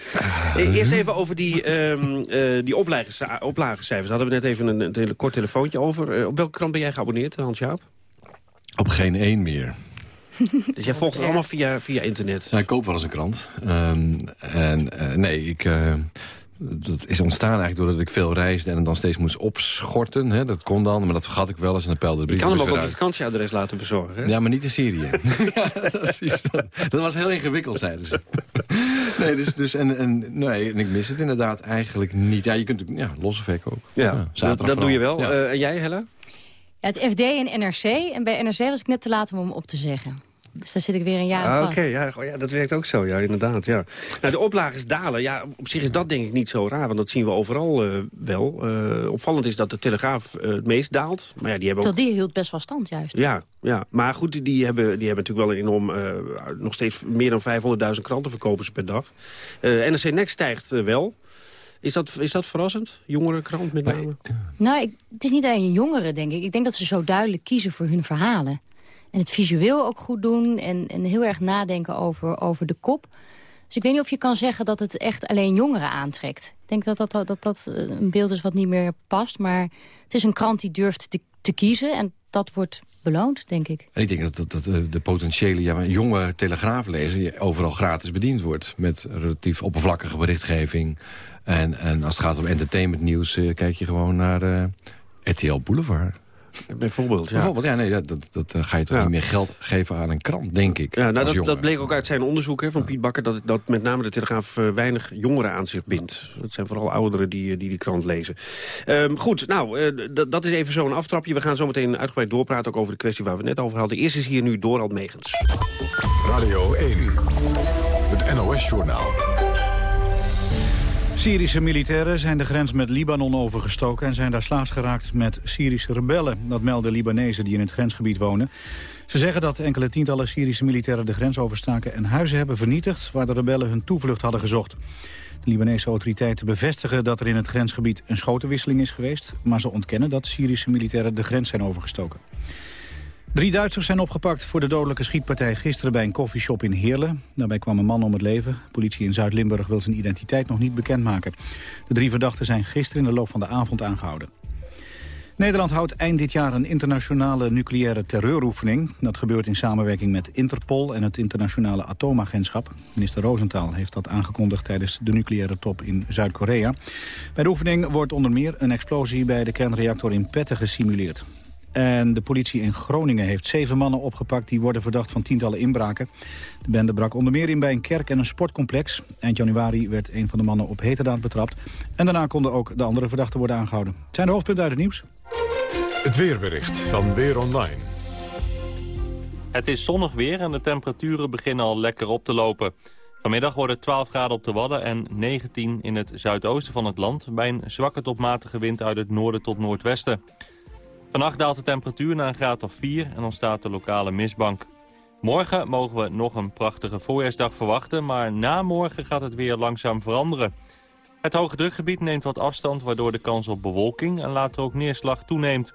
Eh, Eerst even over die, ehm eh die oplagecijfers. Daar hadden we net even een, een kort telefoontje over. Op welke krant ben jij geabonneerd, Hans-Jaap? Op geen één meer. *laughs* Dus jij volgt het allemaal via, via internet? Ja, ik koop wel eens een krant. Ehm, en eh, nee, ik... eh, dat is ontstaan eigenlijk doordat ik veel reisde en dan steeds moest opschorten. Hè. Dat kon dan, maar dat vergat ik wel eens en dan pelde de Je kan hem ook op je vakantieadres laten bezorgen, hè? Ja, maar niet in Syrië. *laughs* ja, dat, precies. dat was heel ingewikkeld, zeiden ze. nee, dus, dus en, en, nee, en ik mis het inderdaad eigenlijk niet. Ja, je kunt ja, losse verkoop. Ja, dat, doe je wel. Ja. Eh, en jij, Hella? Ja, het FD en NRC. En bij NRC was ik net te laat om hem op te zeggen. Dus daar zit ik weer een jaar Ah, Oké, ja, oh ja, dat werkt ook zo, ja, inderdaad. Ja. Nou, de oplages dalen, ja, op zich is dat denk ik niet zo raar... want dat zien we overal eh, wel. Eh, opvallend is dat de Telegraaf eh, het meest daalt. Maar ja, die hebben ook... Die hield best wel stand juist. Ja, ja, maar goed, die, hebben, die hebben natuurlijk wel een enorm... eh, nog steeds meer dan 500.000 kranten verkopen ze per dag. Eh NRC Next stijgt wel. Is dat, is dat verrassend? Jongere krant met name? Nou, ik, het is niet alleen jongeren, denk ik. Ik denk dat ze zo duidelijk kiezen voor hun verhalen. En het visueel ook goed doen en, en heel erg nadenken over, over de kop. Dus ik weet niet of je kan zeggen dat het echt alleen jongeren aantrekt. Ik denk dat dat, dat, dat, eh, een beeld is wat niet meer past. Maar het is een krant die durft te, te kiezen en dat wordt beloond, denk ik. En ik denk dat, dat, eh, de potentiële ja, jonge telegraaflezer overal gratis bediend wordt. Met relatief oppervlakkige berichtgeving. En, en als het gaat om entertainmentnieuws, eh, kijk je gewoon naar RTL Boulevard. Bijvoorbeeld, ja. Bijvoorbeeld, ja, nee, dat, dat, dat eh, ga je toch Ja. niet meer geld geven aan een krant, denk ik. Ja, nou, dat, dat bleek ook uit zijn onderzoek hè, van Piet Bakker... Dat, dat met name de Telegraaf eh, weinig jongeren aan zich bindt. Het zijn vooral ouderen die, eh, die die krant lezen. Ehm, goed, nou, eh, dat is even zo'n aftrapje. We gaan zo meteen uitgebreid doorpraten ook over de kwestie waar we net over hadden. Eerst is hier nu Dorald Megens. Radio 1, het NOS-journaal. Syrische militairen zijn de grens met Libanon overgestoken... en zijn daar slaags geraakt met Syrische rebellen. Dat melden Libanezen die in het grensgebied wonen. Ze zeggen dat enkele tientallen Syrische militairen de grens overstaken... en huizen hebben vernietigd waar de rebellen hun toevlucht hadden gezocht. De Libanese autoriteiten bevestigen dat er in het grensgebied een schotenwisseling is geweest... maar ze ontkennen dat Syrische militairen de grens zijn overgestoken. Drie Duitsers zijn opgepakt voor de dodelijke schietpartij gisteren bij een koffieshop in Heerlen. Daarbij kwam een man om het leven. Politie in Zuid-Limburg wil zijn identiteit nog niet bekendmaken. De drie verdachten zijn gisteren in de loop van de avond aangehouden. Nederland houdt eind dit jaar een internationale nucleaire terreuroefening. Dat gebeurt in samenwerking met Interpol en het internationale atoomagentschap. Minister Rosenthal heeft dat aangekondigd tijdens de nucleaire top in Zuid-Korea. Bij de oefening wordt onder meer een explosie bij de kernreactor in Petten gesimuleerd. En de politie in Groningen heeft zeven mannen opgepakt... die worden verdacht van tientallen inbraken. De bende brak onder meer in bij een kerk en een sportcomplex. Eind januari werd een van de mannen op heterdaad betrapt. En daarna konden ook de andere verdachten worden aangehouden. Het zijn de hoofdpunten uit het nieuws. Het weerbericht van Weer Online. Het is zonnig weer en de temperaturen beginnen al lekker op te lopen. Vanmiddag worden het 12 graden op de Wadden en 19 in het zuidoosten van het land... bij een zwakke tot matige wind uit het noorden tot noordwesten. Vannacht daalt de temperatuur naar een graad of 4 en ontstaat de lokale mistbank. Morgen mogen we nog een prachtige voorjaarsdag verwachten... maar na morgen gaat het weer langzaam veranderen. Het hoge drukgebied neemt wat afstand... waardoor de kans op bewolking en later ook neerslag toeneemt.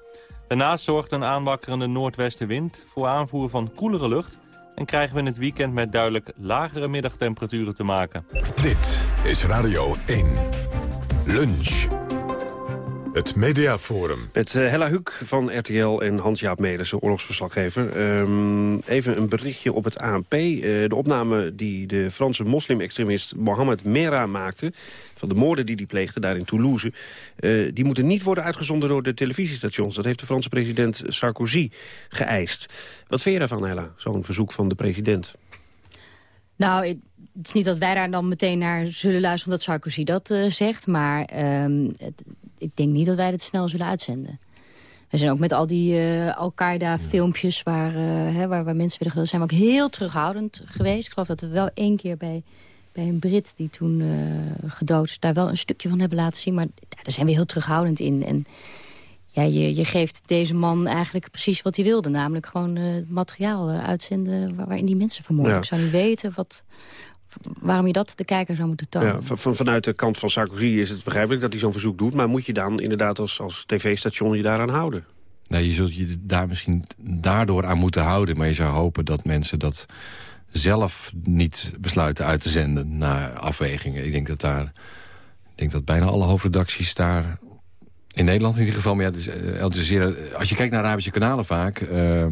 Daarnaast zorgt een aanwakkerende noordwestenwind... voor aanvoer van koelere lucht... en krijgen we in het weekend met duidelijk lagere middagtemperaturen te maken. Dit is Radio 1. Lunch. Het Mediaforum. Met eh, Hella Huuk van RTL en Hans-Jaap Melissen, oorlogsverslaggever. Ehm, even een berichtje op het ANP. Eh, de opname die de Franse moslim-extremist Mohamed Merah maakte... van de moorden die hij pleegde daar in Toulouse... eh, die moeten niet worden uitgezonden door de televisiestations. Dat heeft de Franse president Sarkozy geëist. Wat vind je daarvan, Hella, zo'n verzoek van de president? Nou, het is niet dat wij daar dan meteen naar zullen luisteren... omdat Sarkozy dat eh, zegt, maar ehm, het- ik denk niet dat wij dit snel zullen uitzenden. We zijn ook met al die eh, Al-Qaeda-filmpjes waar, hè, waar, waar mensen werden gedood... zijn we ook heel terughoudend geweest. Ik geloof dat we wel één keer bij, bij een Brit die toen eh, gedood is... daar wel een stukje van hebben laten zien. Maar ja, daar zijn we heel terughoudend in. En ja, je, je geeft deze man eigenlijk precies wat hij wilde. Namelijk gewoon materiaal uitzenden waar- waarin die mensen vermoorden. Ja. Ik zou niet weten wat, waarom je dat de kijker zou moeten tonen. Ja, van, van- vanuit de kant van Sarkozy is het begrijpelijk dat hij zo'n verzoek doet... maar moet je dan inderdaad als, als tv-station je daaraan houden? Nee, je zult je daar misschien daardoor aan moeten houden. Maar je zou hopen dat mensen dat zelf niet besluiten uit te zenden... na afwegingen. Ik denk dat daar... Ik denk dat bijna alle hoofdredacties daar... In Nederland in ieder geval, maar ja, het is, eh, Al Jazeera, als je kijkt naar Arabische kanalen vaak... eh,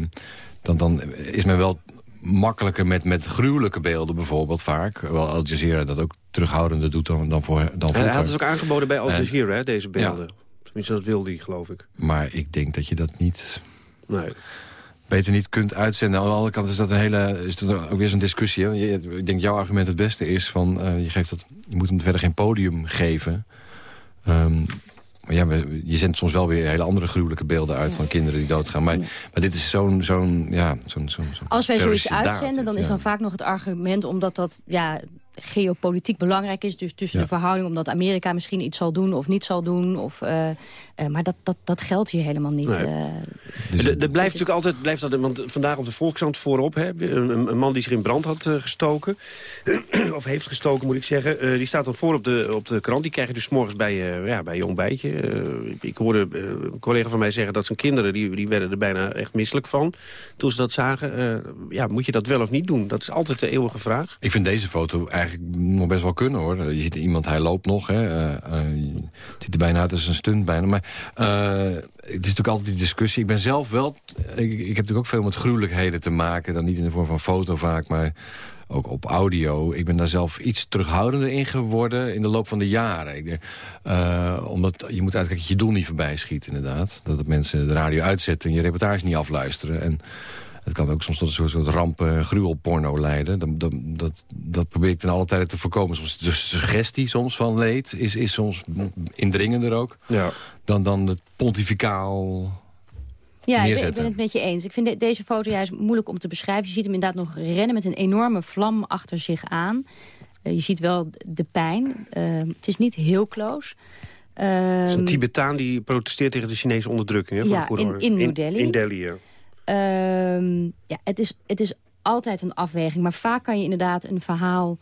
dan, dan is men wel makkelijker met, met gruwelijke beelden bijvoorbeeld vaak. Wel Al Jazeera dat ook terughoudender doet dan, dan, voor, dan hij had het ook aangeboden bij Al En- Jazeera, hè, deze beelden. Tenminste, dat wilde hij, geloof ik. Maar ik denk dat je dat niet... Nee. beter niet kunt uitzenden. Aan de andere kant is dat een hele is dat ook weer zo'n discussie. Hè? Ik denk jouw argument het beste is van eh, je geeft dat je moet hem verder geen podium geven. Ehm, maar ja, je zendt soms wel weer hele andere gruwelijke beelden uit van kinderen die doodgaan. Maar, maar dit is zo'n zo'n ja, zo'n zo'n Als wij zoiets daad. uitzenden, dan is dan vaak nog het argument... omdat dat ja, geopolitiek belangrijk is. Dus tussen Ja. de verhouding omdat Amerika misschien iets zal doen of niet zal doen. Of, eh, eh, maar dat, dat, dat geldt hier helemaal niet. Nee. eh. Er, er blijft natuurlijk altijd, blijft dat, want vandaag op de Volkskrant voorop... Hè, een, man die zich in brand had eh, gestoken, *clears throat* of heeft gestoken moet ik zeggen... eh, die staat dan voor op de, op de krant. Die krijg je dus morgens bij, eh, ja, bij je ontbijtje. Eh, ik, hoorde een collega van mij zeggen dat zijn kinderen... Die, die werden er bijna echt misselijk van toen ze dat zagen. Eh, ja, moet je dat wel of niet doen? Dat is altijd de eeuwige vraag. Ik vind deze foto eigenlijk nog best wel kunnen, hoor. Je ziet iemand, hij loopt nog. Hè. het ziet er bijna uit als een stunt bijna. Maar het is natuurlijk altijd die discussie. Ik ben zelf wel... Ik, heb natuurlijk ook veel met gruwelijkheden te maken. Dan niet in de vorm van foto vaak, maar ook op audio. Ik ben daar zelf iets terughoudender in geworden in de loop van de jaren. Eh, omdat je moet dat je doel niet voorbij schiet, inderdaad. Dat mensen de radio uitzetten en je reportage niet afluisteren. En het kan ook soms tot een soort, soort ramp eh, gruwelporno leiden. Dat, dat, dat, dat probeer ik ten alle tijde te voorkomen. Soms de suggestie soms van leed is, is soms indringender ook... Ja. dan, dan het pontificaal Ja, ik ben, ik neerzetten. ben het met je eens. Ik vind de- deze foto juist moeilijk om te beschrijven. Je ziet hem inderdaad nog rennen met een enorme vlam achter zich aan. Eh, je ziet wel de pijn. Eh, het is niet heel close. Het is een Ehm, Tibetaan die protesteert tegen de Chinese onderdrukking. Hè, van Ja, de in- in New Delhi. In, Delhi, ja. Ehm, ja, het, is, het is altijd een afweging. Maar vaak kan je inderdaad een verhaal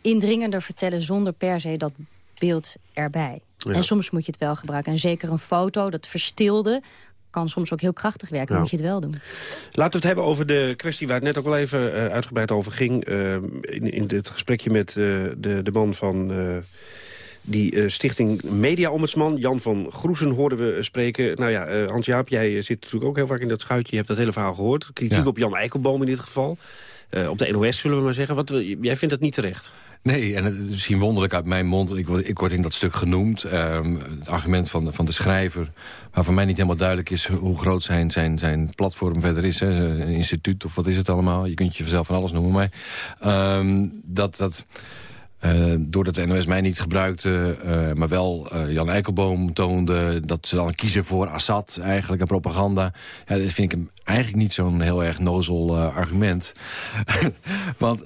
indringender vertellen... zonder per se dat beeld erbij. Ja. En soms moet je het wel gebruiken. En zeker een foto, dat verstilde... kan soms ook heel krachtig werken. Ja. moet je het wel doen. Laten we het hebben over de kwestie waar het net ook wel even eh, uitgebreid over ging. eh, in, in dit gesprekje met eh, de, de man van eh, die eh, stichting Media Ombudsman. Jan van Groesen hoorden we spreken. Nou ja, eh, Hans-Jaap, jij eh, zit natuurlijk ook heel vaak in dat schuitje. Je hebt dat hele verhaal gehoord. Kritiek Ja. op Jan Eikelboom in dit geval. Eh, op de NOS zullen we maar zeggen. Wat, jij vindt dat niet terecht? Nee, en het is misschien wonderlijk uit mijn mond. Ik word, ik word in dat stuk genoemd. ehm, het argument van, van de schrijver... waar voor mij niet helemaal duidelijk is hoe groot zijn, zijn, zijn platform verder is. Hè. Een instituut of wat is het allemaal. Je kunt je zelf van alles noemen. Maar ehm, dat... dat eh, doordat de NOS mij niet gebruikte, eh, maar wel eh, Jan Eikelboom toonde... dat ze dan kiezen voor Assad eigenlijk en propaganda. Ja, dat vind ik eigenlijk niet zo'n heel erg nozel argument. *laughs* Want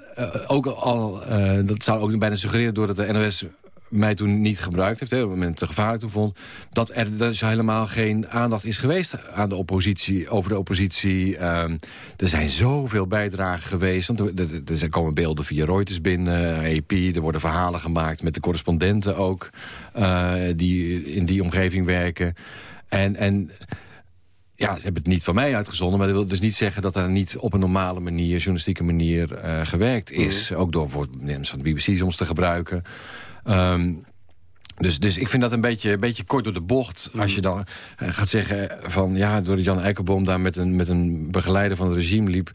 ook al, dat zou ook bijna suggereren... doordat de NOS mij toen niet gebruikt heeft, hè, op het moment te gevaarlijk toen vond... dat er dus helemaal geen aandacht is geweest aan de oppositie, over de oppositie. Ehm, er zijn zoveel bijdragen geweest. Want er, er- er komen beelden via Reuters binnen, AP. Er worden verhalen gemaakt met de correspondenten ook... eh, die in die omgeving werken. En... en ja, ze hebben het niet van mij uitgezonden... maar dat wil dus niet zeggen dat er niet op een normale manier... journalistieke manier eh, gewerkt is. Ook door mensen van de BBC soms te gebruiken. Ehm, dus, dus ik vind dat een beetje, een beetje kort door de bocht. Als je dan eh, gaat zeggen van... ja, door Jan Eikelboom daar met een, met een begeleider van het regime liep...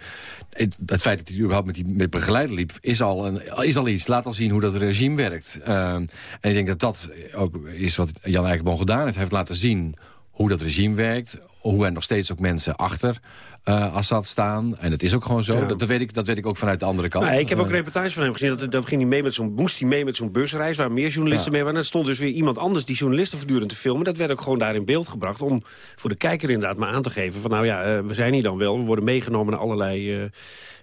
Het, het feit dat hij überhaupt met die met begeleider liep... Is al, een, is al iets. Laat al zien hoe dat regime werkt. Ehm, en ik denk dat dat ook is wat Jan Eikelboom gedaan heeft. Hij heeft laten zien hoe dat regime werkt. Hoe er nog steeds ook mensen achter eh, Assad staan. En het is ook gewoon zo. Ja. Dat, dat weet ik, dat weet ik ook vanuit de andere kant. Nou, ik heb ook Eh, reportages van hem gezien. Dat, dat ging hij mee met zo'n, moest hij mee met zo'n busreis... waar meer journalisten Ja. mee waren. En er stond dus weer iemand anders die journalisten voortdurend te filmen. Dat werd ook gewoon daar in beeld gebracht... om voor de kijker inderdaad maar aan te geven... van nou ja, eh, we zijn hier dan wel. We worden meegenomen naar allerlei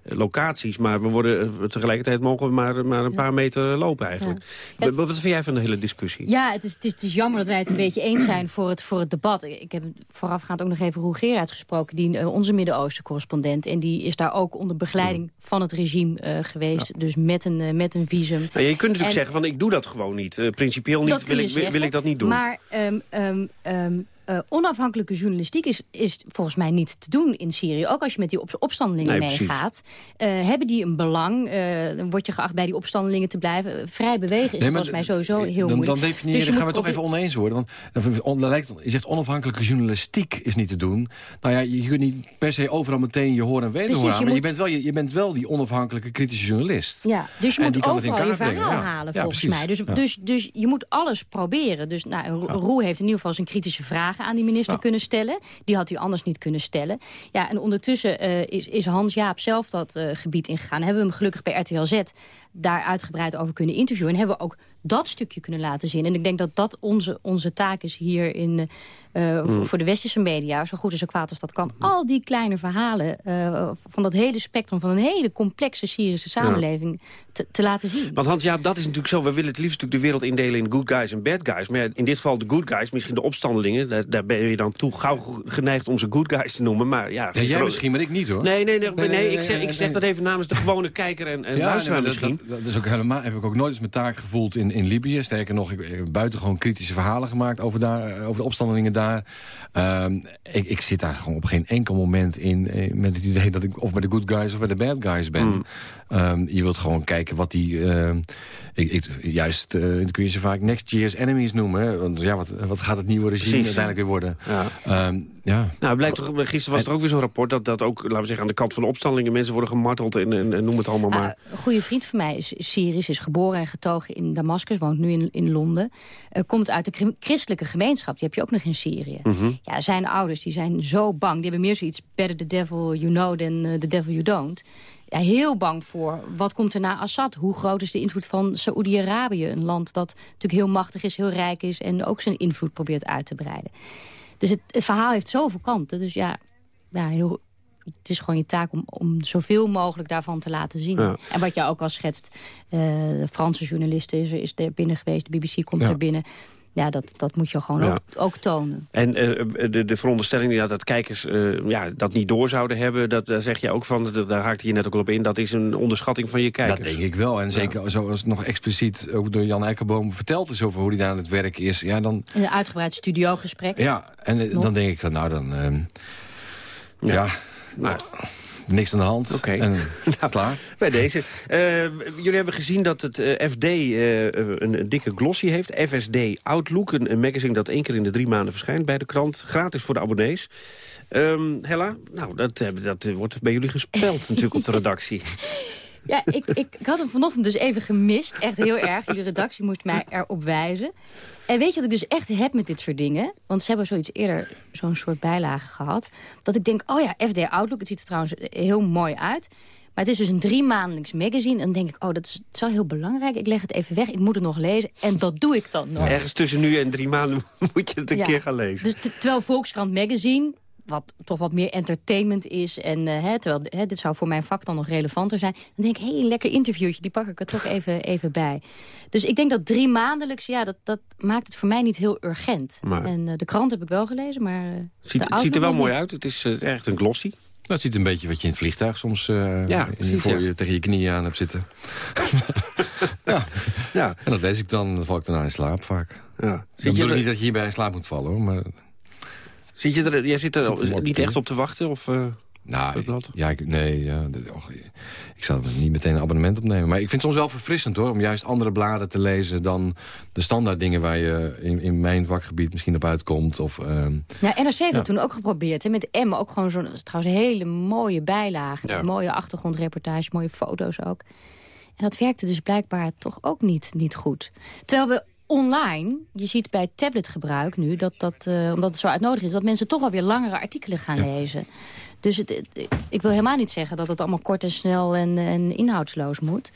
locaties. Maar we worden, eh, tegelijkertijd mogen we maar, maar een paar meter lopen eigenlijk. Wat, wat vind jij van de hele discussie? Ja, het is, het, is, het is jammer dat wij het een beetje eens zijn voor het, voor het debat. Ik heb voorafgaand ook nog even Roel uitgesproken... die eh, onze Midden-Oosten-correspondent. En die is daar ook onder begeleiding van het regime eh, geweest. Dus met een, met een visum. Nou, je kunt natuurlijk En- zeggen van ik doe dat gewoon niet. Principieel niet, wil ik, wil, ik dat niet doen. Maar ehm, ehm, ehm, eh, onafhankelijke journalistiek is, is volgens mij niet te doen in Syrië. Ook als je met die op opstandelingen Nee, meegaat. Eh, hebben die een belang? Eh, dan word je geacht bij die opstandelingen te blijven. Vrij bewegen is Nee, volgens mij sowieso heel dan, moeilijk. Dan definiëren, Dus gaan we toch even oneens worden. Want dan- on- lijkt, je zegt onafhankelijke journalistiek is niet te doen. Nou ja, je kunt niet per se overal meteen je horen en weten Precies, horen aan. je Maar je moet- bent, wel, je, je bent wel die onafhankelijke kritische journalist. Ja, dus je En moet overal je verhaal brengen, halen, Ja, volgens mij. Dus, dus, dus je moet alles proberen. Dus nou, Ro- Roe heeft in ieder geval zijn kritische vragen aan die minister kunnen stellen. Die had hij anders niet kunnen stellen. Ja, en ondertussen eh, is, is Hans Jaap zelf dat eh, gebied ingegaan. Hebben we hem gelukkig bij RTL Z daar uitgebreid over kunnen interviewen. En hebben we ook dat stukje kunnen laten zien. En ik denk dat dat onze, onze taak is hier in, eh, voor- Mm. voor de westerse media. Zo goed en zo kwaad als dat kan. Al die kleine verhalen eh, van dat hele spectrum... van een hele complexe Syrische samenleving te, te laten zien. Want Hans, ja, dat is natuurlijk zo. We willen het liefst natuurlijk de wereld indelen in good guys en bad guys. Maar in dit geval de good guys, misschien de opstandelingen. Daar, daar ben je dan toe gauw geneigd om ze good guys te noemen. Maar ja, Ja, jij misschien, maar ik niet hoor. Nee, nee, nee, nee, ik, zeg, ik zeg nee. dat even namens de gewone kijker en, en Ja, luisteraar misschien. Dat, dat, dat is ook helemaal, heb ik ook nooit eens mijn taak gevoeld in, in Libië. Sterker nog, ik heb buitengewoon kritische verhalen gemaakt over, daar, over de opstandelingen daar. Ehm, ik, ik zit daar gewoon op geen enkel moment in eh, met het idee dat ik of bij de good guys of bij de bad guys ben. Mm. Ehm, je wilt gewoon kijken wat die... ehm, ik, ik, juist, eh, dan kun je ze vaak next year's enemies noemen. hè. Want ja, wat, wat gaat het nieuwe regime Precies. uiteindelijk weer worden? Ja. Ehm, ja. Nou, blijkt toch, gisteren was er ook weer zo'n rapport... Dat, dat ook, laten we zeggen, aan de kant van de opstandelingen... mensen worden gemarteld en, en, en noem het allemaal maar. Nou, een goede vriend van mij is Syrisch, is geboren en getogen in Damascus, woont nu in, in Londen. Eh, komt uit de chri- christelijke gemeenschap, die heb je ook nog in Syrië. Mhm. Ja, zijn ouders die zijn zo bang, die hebben meer zoiets... better the devil you know than eh, the devil you don't. Ja, heel bang voor wat komt er na Assad. Hoe groot is de invloed van Saoedi-Arabië? Een land dat natuurlijk heel machtig is, heel rijk is... en ook zijn invloed probeert uit te breiden. Dus het, het verhaal heeft zoveel kanten. Dus ja, ja heel, het is gewoon je taak om, om zoveel mogelijk daarvan te laten zien. Ja. En wat je ook al schetst, eh, de Franse journalist is, er- is er binnen geweest. De BBC komt Ja. er binnen. Ja, dat, dat moet je gewoon Ja. ook, ook tonen. En eh, de, de veronderstelling ja, dat kijkers eh, ja, dat niet door zouden hebben... Dat, daar zeg je ook van, dat- daar haakte je net ook al op in... dat is een onderschatting van je kijkers. Dat denk ik wel. En zeker zoals het nog expliciet ook door Jan Eikenboom verteld is... over hoe hij daar aan het werk is. Ja, dan, In een uitgebreid studiogesprek. ja en eh, Nog? dan denk ik van, nou dan... ehm, ja, nou, niks aan de hand. Oké. En *laughs* Nou, klaar. Bij deze. Eh, jullie hebben gezien dat het eh, FD eh, een, een dikke glossy heeft. FSD Outlook, een, een magazine dat één keer in de drie maanden verschijnt bij de krant. Gratis voor de abonnees. Ehm, Hella, nou, dat, dat wordt bij jullie gespeld *laughs* natuurlijk op de redactie. Ja, ik, ik, ik had hem vanochtend dus even gemist. Echt heel erg. Jullie redactie moest mij erop wijzen. En weet je wat ik dus echt heb met dit soort dingen? Want ze hebben zoiets eerder, zo'n soort bijlage gehad. Dat ik denk, oh ja, FD Outlook, het ziet er trouwens heel mooi uit. Maar het is dus een drie maandelijks magazine. En dan denk ik, oh, dat is, wel heel belangrijk. Ik leg het even weg, ik moet het nog lezen. En dat doe ik dan nog. Ergens tussen nu en drie maanden *laughs* moet je het een Ja. keer gaan lezen. Dus te- terwijl Volkskrant Magazine, wat toch wat meer entertainment is... en eh, hè, terwijl hè, dit zou voor mijn vak dan nog relevanter zijn... dan denk ik, hé, hey, lekker interviewtje, die pak ik er toch even, even bij. Dus ik denk dat drie maandelijks, ja, dat, dat maakt het voor mij niet heel urgent. Maar- En eh, de krant heb ik wel gelezen, maar... eh, Ziet, het ziet er wel mooi niet. uit. Het is echt een glossy. Dat ziet een beetje wat je in het vliegtuig soms eh, Ja, in- precies, voor ja. je tegen je knieën aan hebt zitten. *laughs* ja. ja. En dat lees ik dan, dan val ik daarna in slaap vaak. Ja. Je bedoel niet dat je hierbij in slaap moet vallen hoor, maar... Zit je er, jij zit er Zit er niet echt op te wachten? Of, eh, Nou, ja, ik, nee, ja, dat- och, ik zou er niet meteen een abonnement opnemen. Maar ik vind het soms wel verfrissend hoor, om juist andere bladen te lezen... dan de standaard dingen waar je in, in mijn vakgebied misschien op uitkomt. Of, ehm, Ja, NRC heeft Ja. dat toen ook geprobeerd. Hè, met M ook gewoon zo'n trouwens een hele mooie bijlage. Ja. Mooie achtergrondreportage, mooie foto's ook. En dat werkte dus blijkbaar toch ook niet, niet goed. Terwijl we online, je ziet bij tabletgebruik nu... Dat, dat, eh, omdat het zo uitnodigd is, dat mensen toch wel weer langere artikelen gaan lezen. Dus het, het- ik wil helemaal niet zeggen dat het allemaal kort en snel en, en inhoudsloos moet.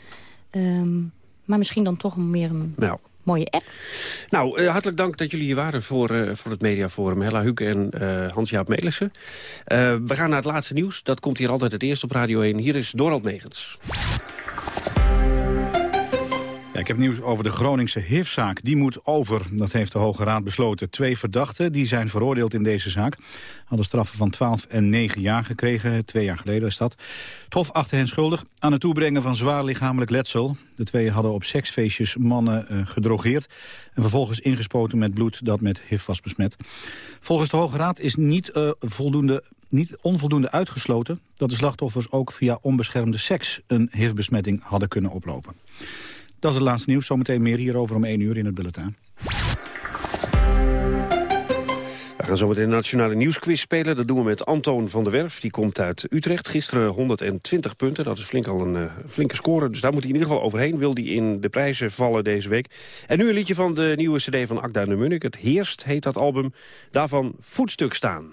Ehm, maar misschien dan toch meer een Nou. mooie app. Nou, eh, hartelijk dank dat jullie hier waren voor, eh, voor het Mediaforum. Hella Huuk en eh, Hans-Jaap Melissen. We gaan naar het laatste nieuws. Dat komt hier altijd het eerst op Radio 1. Hier is Dorald Megens. Ik heb nieuws over de Groningse HIV-zaak. Die moet over, dat heeft de Hoge Raad besloten. Twee verdachten die zijn veroordeeld in deze zaak... hadden straffen van 12 en 9 jaar gekregen. Twee jaar geleden is dat. Het Hof hen schuldig aan het toebrengen van zwaar lichamelijk letsel. De twee hadden op seksfeestjes mannen uh, gedrogeerd... en vervolgens ingespoten met bloed dat met HIV was besmet. Volgens de Hoge Raad is niet, uh, voldoende, niet onvoldoende uitgesloten... dat de slachtoffers ook via onbeschermde seks een HIV-besmetting hadden kunnen oplopen. Dat is het laatste nieuws. Zometeen meer hierover om 1 uur in het bulletin. We gaan zo meteen een nationale nieuwsquiz spelen. Dat doen we met Antoon van der Werf. Die komt uit Utrecht. Gisteren 120 punten. Dat is flink al een uh, flinke score. Dus daar moet hij in ieder geval overheen. Wil hij in de prijzen vallen deze week. En nu een liedje van de nieuwe cd van Akda de Munnik. Het Heerst heet dat album. Daarvan Voetstuk staan.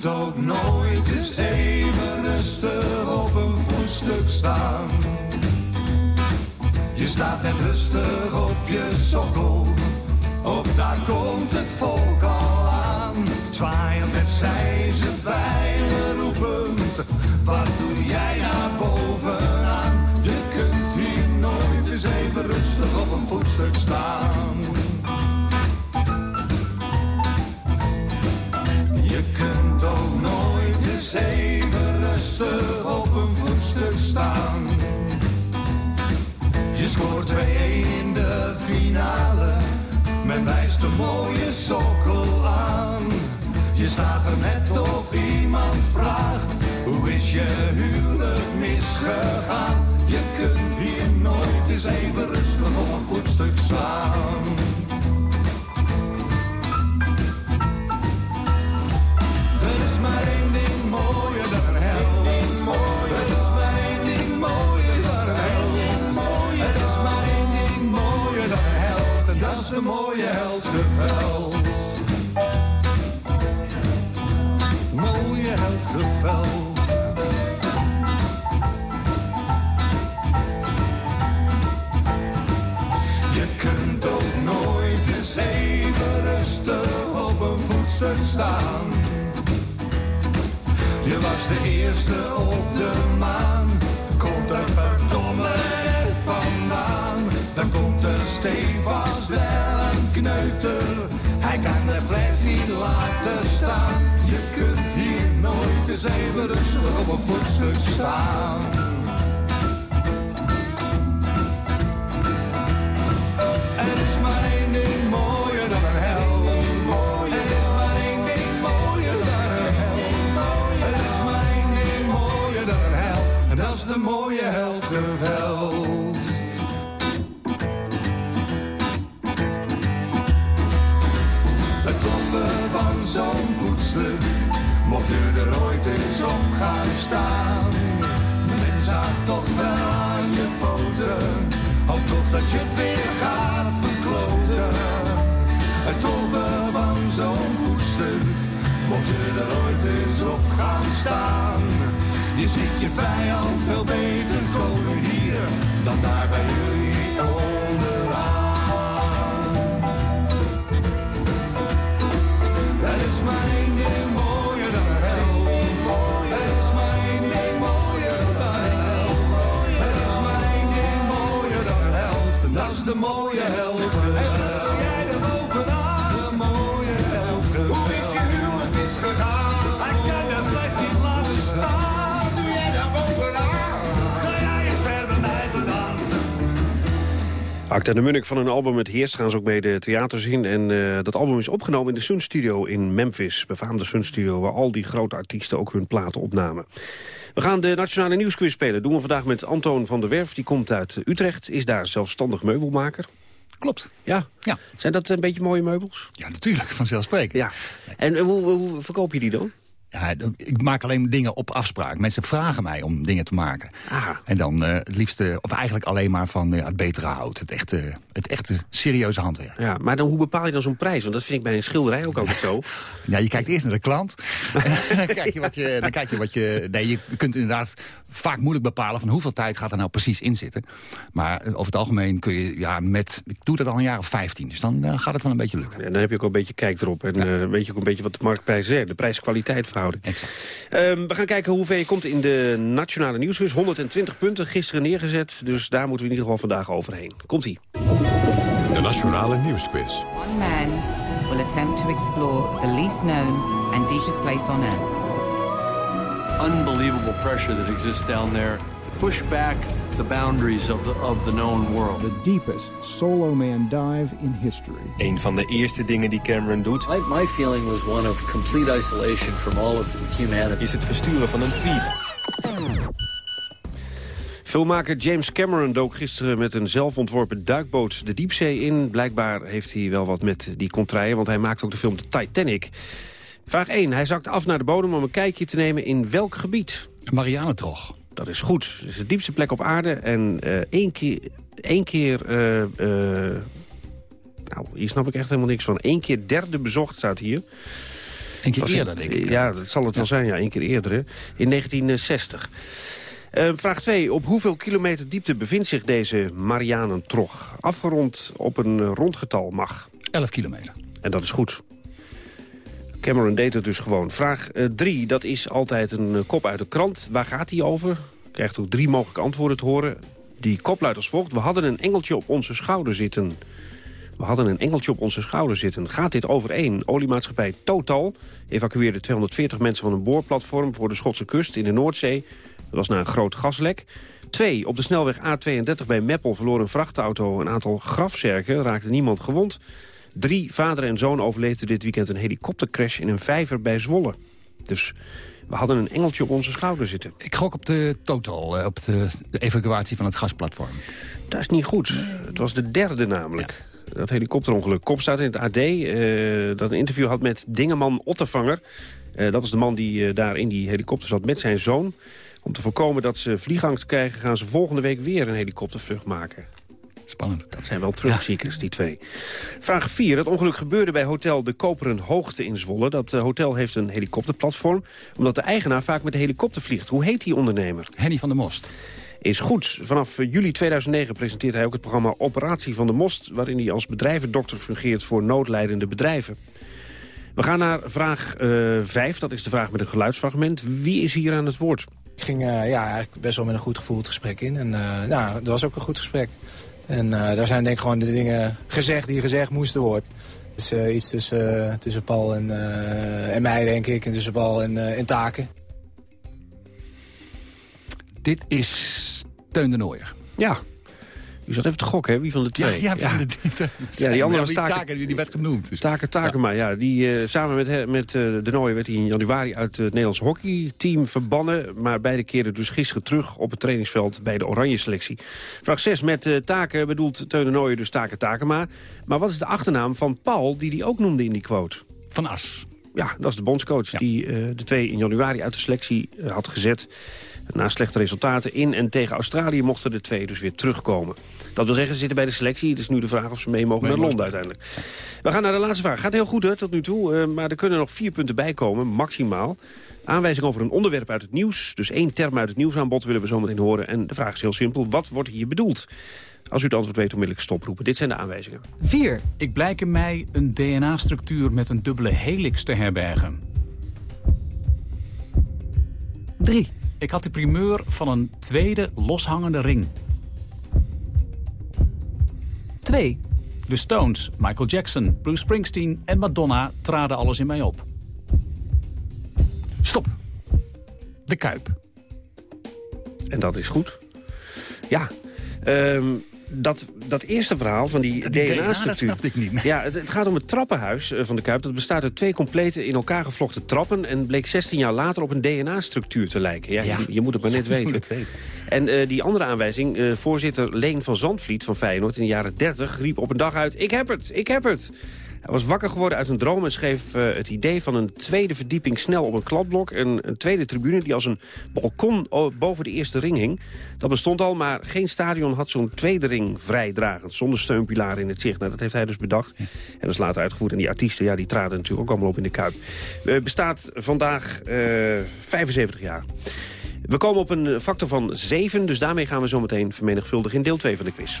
Kunt ook nooit eens even rustig op een voetstuk staan. Je staat net rustig op je sokkel, of daar komt het of op de maan, komt er verdomme vandaan. Dan komt er stevast wel een kneuter, hij kan de fles niet laten staan. Je kunt hier nooit eens even rustig op een voetstuk staan. Het toffe van zo'n voetstuk, mocht je er ooit eens op gaan staan. Men zag toch wel aan je poten, hoop toch dat je het weer gaat verkloten. Het toffe van zo'n voetstuk, mocht je er ooit eens op gaan staan. Je ziet je vijand veel beter komen dan daar Acta de Munnik van een album met Heerst gaan ze ook bij de theaters in. En eh, dat album is opgenomen in de Sun Studio in Memphis. Befaamde Sun Studio, waar al die grote artiesten ook hun platen opnamen. We gaan de Nationale Nieuwsquiz spelen. doen we vandaag met Antoon van der Werf. Die komt uit Utrecht, is daar zelfstandig meubelmaker. Klopt. Ja? ja. Zijn dat een beetje mooie meubels? Ja, natuurlijk, vanzelfsprekend. Ja. En eh, hoe, hoe verkoop je die dan? Ja, ik maak alleen dingen op afspraak. Mensen vragen mij om dingen te maken. Ah. En dan uh, het liefste, of eigenlijk alleen maar van uh, het betere hout. Het echte, het echte serieuze handwerk. Ja, maar dan, hoe bepaal je dan zo'n prijs? Want dat vind ik bij een schilderij ook altijd zo. *laughs* ja, je kijkt eerst naar de klant. *laughs* dan, kijk je wat je, dan kijk je wat je... Nee, je kunt inderdaad vaak moeilijk bepalen... van hoeveel tijd gaat er nou precies in zitten. Maar over het algemeen kun je ja, met... Ik doe dat al een jaar of 15, dus dan uh, gaat het wel een beetje lukken. En dan heb je ook een beetje kijk erop. En ja. weet je ook een beetje wat de marktprijs zegt. De prijs-kwaliteit verhouding. Exact. Um, we gaan kijken hoe ver je komt in de nationale nieuwsquiz. 120 punten, gisteren neergezet. Dus daar moeten we in ieder geval vandaag overheen. Komt-ie. De nationale nieuwsquiz. One man will attempt to explore the least known and deepest place on earth. Unbelievable pressure that exists down there push back the boundaries of the, of the known world. The deepest solo man dive in history. Een van de eerste dingen die Cameron doet... My, my feeling was one of complete isolation from all of humanity. ...is het versturen van een tweet. Filmmaker James Cameron dook gisteren met een zelfontworpen duikboot de diepzee in. Blijkbaar heeft hij wel wat met die contraien, want hij maakt ook de film The Titanic. Vraag 1. Hij zakt af naar de bodem om een kijkje te nemen in welk gebied? Marianentrog. Dat is goed. Het is de diepste plek op aarde. En uh, één keer... Één keer uh, uh, nou, hier snap ik echt helemaal niks van. Eén keer derde bezocht staat hier. Eén keer eerder, denk ik. Ja, dat zal het wel zijn. Ja, één keer eerder. Hè. In 1960. vraag 2. Op hoeveel kilometer diepte bevindt zich deze Marianentrog? Afgerond op een rondgetal mag. 11 kilometer. En dat is goed. Cameron deed het dus gewoon. Vraag 3, uh, dat is altijd een uh, kop uit de krant. Waar gaat hij over? Krijgt ook drie mogelijke antwoorden te horen. Die kop luidt als volgt. We hadden een engeltje op onze schouder zitten. We hadden een engeltje op onze schouder zitten. Gaat dit over één? Oliemaatschappij Total evacueerde 240 mensen van een boorplatform... voor de Schotse kust in de Noordzee. Dat was na een groot gaslek. Twee, op de snelweg A32 bij Meppel verloor een vrachtauto een aantal grafzerken. Raakte niemand gewond. Drie, vader en zoon overleefden dit weekend een helikoptercrash in een vijver bij Zwolle. Dus we hadden een engeltje op onze schouder zitten. Ik gok op de total, op de, de evacuatie van het gasplatform. Dat is niet goed. Het was de derde namelijk. Ja. Dat helikopterongeluk. Kop staat in het AD uh, dat een interview had met Dingeman Ottervanger. Uh, dat was de man die uh, daar in die helikopter zat met zijn zoon. Om te voorkomen dat ze vliegangst krijgen... gaan ze volgende week weer een helikoptervlucht maken. Spannend. Dat zijn wel terugziekers, ja. die twee. Vraag 4. Het ongeluk gebeurde bij hotel De Koperen Hoogte in Zwolle. Dat uh, hotel heeft een helikopterplatform... omdat de eigenaar vaak met de helikopter vliegt. Hoe heet die ondernemer? Henny van der Most. Is goed. Vanaf juli 2009 presenteert hij ook het programma Operatie van de Most... waarin hij als bedrijvendokter fungeert voor noodlijdende bedrijven. We gaan naar vraag 5. Uh, dat is de vraag met een geluidsfragment. Wie is hier aan het woord? Ik ging uh, ja, eigenlijk best wel met een goed gevoel het gesprek in. En uh, nou, dat was ook een goed gesprek. En uh, daar zijn denk ik gewoon de dingen gezegd die gezegd moesten worden. Dus uh, iets tussen, uh, tussen Paul en, en mij, denk ik. En tussen Paul en, en Taken. Dit is Teun de Nooier. Ja. U zat even te gokken, hè? Wie van de twee? Ja, ja, ja. De, ja die andere was Taken, Taken, die werd genoemd. Dus. Taken Takema, ja. ja. Die, uh, samen met, met uh, de Nooier werd hij in januari uit het Nederlands hockeyteam verbannen. Maar beide keren dus gisteren terug op het trainingsveld bij de Oranje selectie. Vraag 6. Met uh, Taken bedoelt Teun de dus Taken Takema. Maar wat is de achternaam van Paul die hij ook noemde in die quote? Van As. Ja, dat is de bondscoach die de twee in januari uit de selectie had gezet. Na slechte resultaten in en tegen Australië mochten de twee dus weer terugkomen. Dat wil zeggen, ze zitten bij de selectie. Het is nu de vraag of ze mee mogen naar Londen uiteindelijk. We gaan naar de laatste vraag. Gaat heel goed hè, tot nu toe. Uh, maar er kunnen nog vier punten bij komen, maximaal. Aanwijzing over een onderwerp uit het nieuws. Dus één term uit het nieuwsaanbod willen we zo meteen horen. En de vraag is heel simpel. Wat wordt hier bedoeld? Als u het antwoord weet, onmiddellijk stoproepen. Dit zijn de aanwijzingen. 4. Ik blijk in mij een DNA-structuur met een dubbele helix te herbergen. 3. Ik had de primeur van een tweede loshangende ring. 2. De Stones, Michael Jackson, Bruce Springsteen en Madonna traden alles in mij op. Stop. De Kuip. En dat is goed. Ja. Um, dat, dat eerste verhaal van die, die DNA-structuur... dat snapte ik niet. Ja, het, het, gaat om het trappenhuis van de Kuip. Dat bestaat uit twee complete in elkaar gevlochten trappen... en bleek 16 jaar later op een DNA-structuur te lijken. Ja, ja. Je, je, moet het maar net *laughs* weten. Het weten. En uh, die andere aanwijzing, uh, voorzitter Leen van Zandvliet van Feyenoord... in de jaren 30 riep op een dag uit... ik heb het, ik heb het. Hij was wakker geworden uit een droom en schreef eh, het idee van een tweede verdieping snel op een kladblok. En een tweede tribune die als een balkon boven de eerste ring hing. Dat bestond al, maar geen stadion had zo'n tweede ring vrijdragend. Zonder steunpilaar in het zicht. Nou, dat heeft hij dus bedacht. En dat is later uitgevoerd. En die artiesten, ja, die traden natuurlijk ook allemaal op in de Kuip. Eh, bestaat vandaag eh, 75 jaar. We komen op een factor van 7, dus daarmee gaan we zo meteen vermenigvuldigen in deel 2 van de quiz.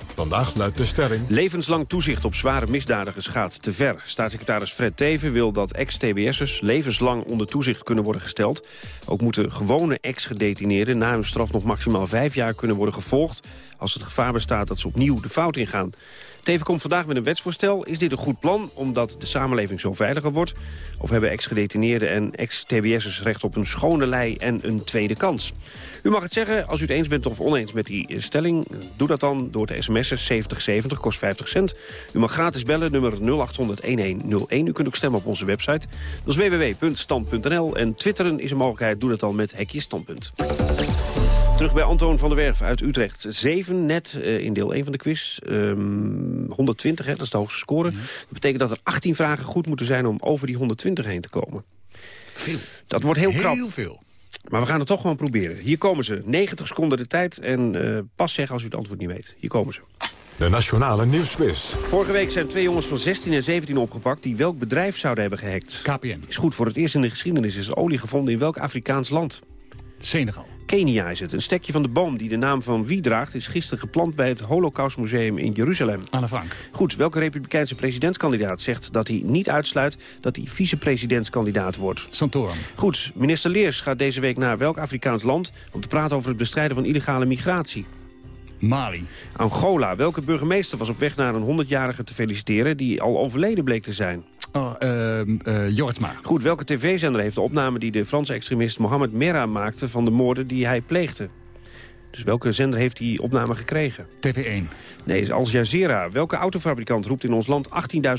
Vandaag luidt de stelling... Levenslang toezicht op zware misdadigers gaat te ver. Staatssecretaris Fred Teven wil dat ex-TBS'ers levenslang onder toezicht kunnen worden gesteld. Ook moeten gewone ex-gedetineerden na hun straf nog maximaal vijf jaar kunnen worden gevolgd... als het gevaar bestaat dat ze opnieuw de fout ingaan. Teven komt vandaag met een wetsvoorstel. Is dit een goed plan omdat de samenleving zo veiliger wordt? Of hebben ex-gedetineerden en ex-TBS'ers recht op een schone lei en een tweede kans? U mag het zeggen als u het eens bent of oneens met die stelling. Doe dat dan door te sms'en 7070, kost 50 cent. U mag gratis bellen, nummer 0800-1101. U kunt ook stemmen op onze website. Dat is www.stand.nl. En twitteren is een mogelijkheid. Doe dat dan met hekje standpunt. Terug bij Antoon van der Werf uit Utrecht. 7 net eh, in deel 1 van de quiz. Ehm, 120, hè, dat is de hoogste score. Dat betekent dat er 18 vragen goed moeten zijn om over die 120 heen te komen. Veel. Dat wordt heel krap. Heel veel. Maar we gaan het toch gewoon proberen. Hier komen ze. 90 seconden de tijd. En eh, pas zeggen als u het antwoord niet weet. Hier komen ze. De Nationale Nieuwsquiz. Vorige week zijn twee jongens van 16 en 17 opgepakt... die welk bedrijf zouden hebben gehackt? KPN. Is goed. Voor het eerst in de geschiedenis is er olie gevonden in welk Afrikaans land? Senegal. Kenia is het. Een stekje van de boom die de naam van wie draagt... is gisteren geplant bij het Holocaustmuseum in Jeruzalem. Anne Frank. Goed, welke republikeinse presidentskandidaat zegt dat hij niet uitsluit... dat hij vicepresidentskandidaat wordt? Santorum. Goed, minister Leers gaat deze week naar welk Afrikaans land... om te praten over het bestrijden van illegale migratie? Mali. Angola. Welke burgemeester was op weg naar een 100-jarige te feliciteren... die al overleden bleek te zijn? Oh, eh, Jortsma. Goed, welke tv-zender heeft de opname die de Franse extremist Mohamed Merah maakte... van de moorden die hij pleegde? Dus welke zender heeft die opname gekregen? TV1. Nee, Al Jazeera. Welke autofabrikant roept in ons land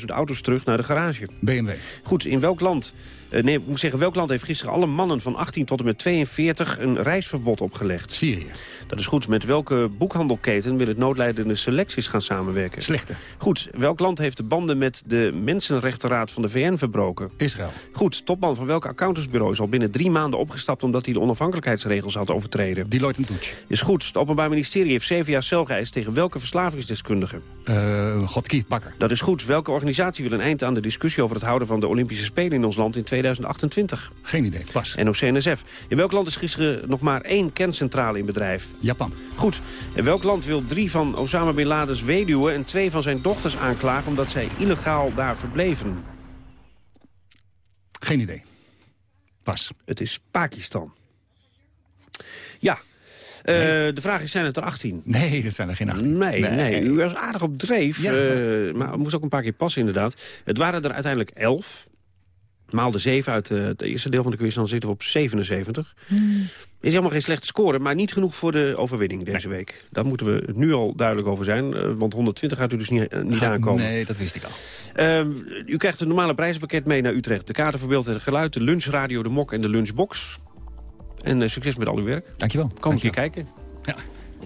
18.000 auto's terug naar de garage? BMW. Goed, in welk land... eh, nee, ik moet zeggen, welk land heeft gisteren alle mannen van 18 tot en met 42 een reisverbod opgelegd? Syrië. Dat is goed. Met welke boekhandelketen wil het noodlijdende selecties gaan samenwerken? Slechte. Goed. Welk land heeft de banden met de Mensenrechtenraad van de VN verbroken? Israël. Goed. Topman van welk accountantsbureau is al binnen drie maanden opgestapt... omdat hij de onafhankelijkheidsregels had overtreden? Deloitte Touch. Is goed. Het Openbaar Ministerie heeft zeven jaar cel geëist tegen welke verslavingsdeskundige? Uh, Godkiet Bakker. Dat is goed. Welke organisatie wil een eind aan de discussie over het houden van de Olympische Spelen in ons land in 2028? Geen idee. Pas. NOC-NSF. In welk land is gisteren nog maar één kerncentrale in bedrijf? Japan. Goed. In welk land wil drie van Osama Bin Ladens weduwen en twee van zijn dochters aanklagen omdat zij illegaal daar verbleven? Geen idee. Pas. Het is Pakistan. Ja. Uh, de vraag is, zijn het er 18? Nee, dat zijn er geen 18. Nee, nee. nee. u was aardig op dreef. Ja. Uh, maar het moest ook een paar keer passen, inderdaad. Het waren er uiteindelijk 11. Maal de 7 uit uh, het eerste deel van de quiz, dan zitten we op 77. Hmm. Is helemaal geen slechte score, maar niet genoeg voor de overwinning deze nee. week. Daar moeten we nu al duidelijk over zijn. Uh, want 120 gaat u dus niet, niet Ga, aankomen. Nee, dat wist ik al. Uh, u krijgt het normale prijzenpakket mee naar Utrecht. De kaarten voor beeld en geluid, de lunchradio, de mok en de lunchbox. En uh, succes met al uw werk. Dankjewel. Kom een keer kijken.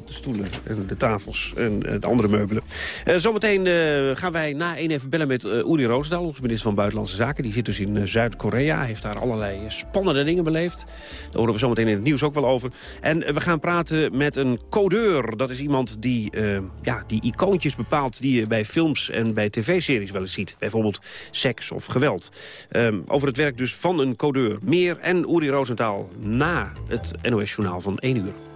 De stoelen en de tafels en de andere meubelen. Uh, zometeen uh, gaan wij na één even bellen met uh, Uri Roosdaal, onze minister van Buitenlandse Zaken. Die zit dus in Zuid-Korea, heeft daar allerlei spannende dingen beleefd. Daar horen we zometeen in het nieuws ook wel over. En we gaan praten met een codeur. Dat is iemand die, ja, die icoontjes bepaalt die je bij films en bij tv-series wel eens ziet. Bijvoorbeeld seks of geweld. Um, over het werk dus van een codeur. Meer en Uri Roosdaal na het NOS-journaal van 1 uur.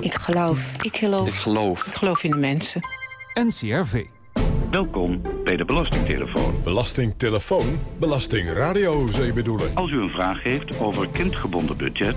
Ik geloof. Ik geloof. Ik geloof. Ik geloof in de mensen. NCRV. Welkom bij de Belastingtelefoon. Belastingtelefoon? Belastingradio, zou je bedoelen? Als u een vraag heeft over kindgebonden budget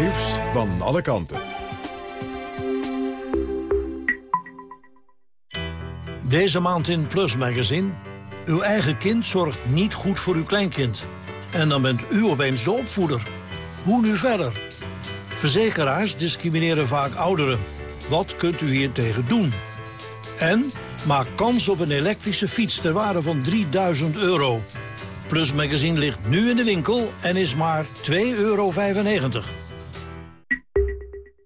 Nieuws van alle kanten. Deze maand in Plus Magazine. Uw eigen kind zorgt niet goed voor uw kleinkind. En dan bent u opeens de opvoeder. Hoe nu verder? Verzekeraars discrimineren vaak ouderen. Wat kunt u hier tegen doen? En maak kans op een elektrische fiets ter waarde van 3000 euro. Plus Magazine ligt nu in de winkel en is maar 2,95 euro.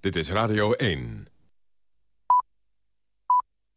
Dit is Radio 1.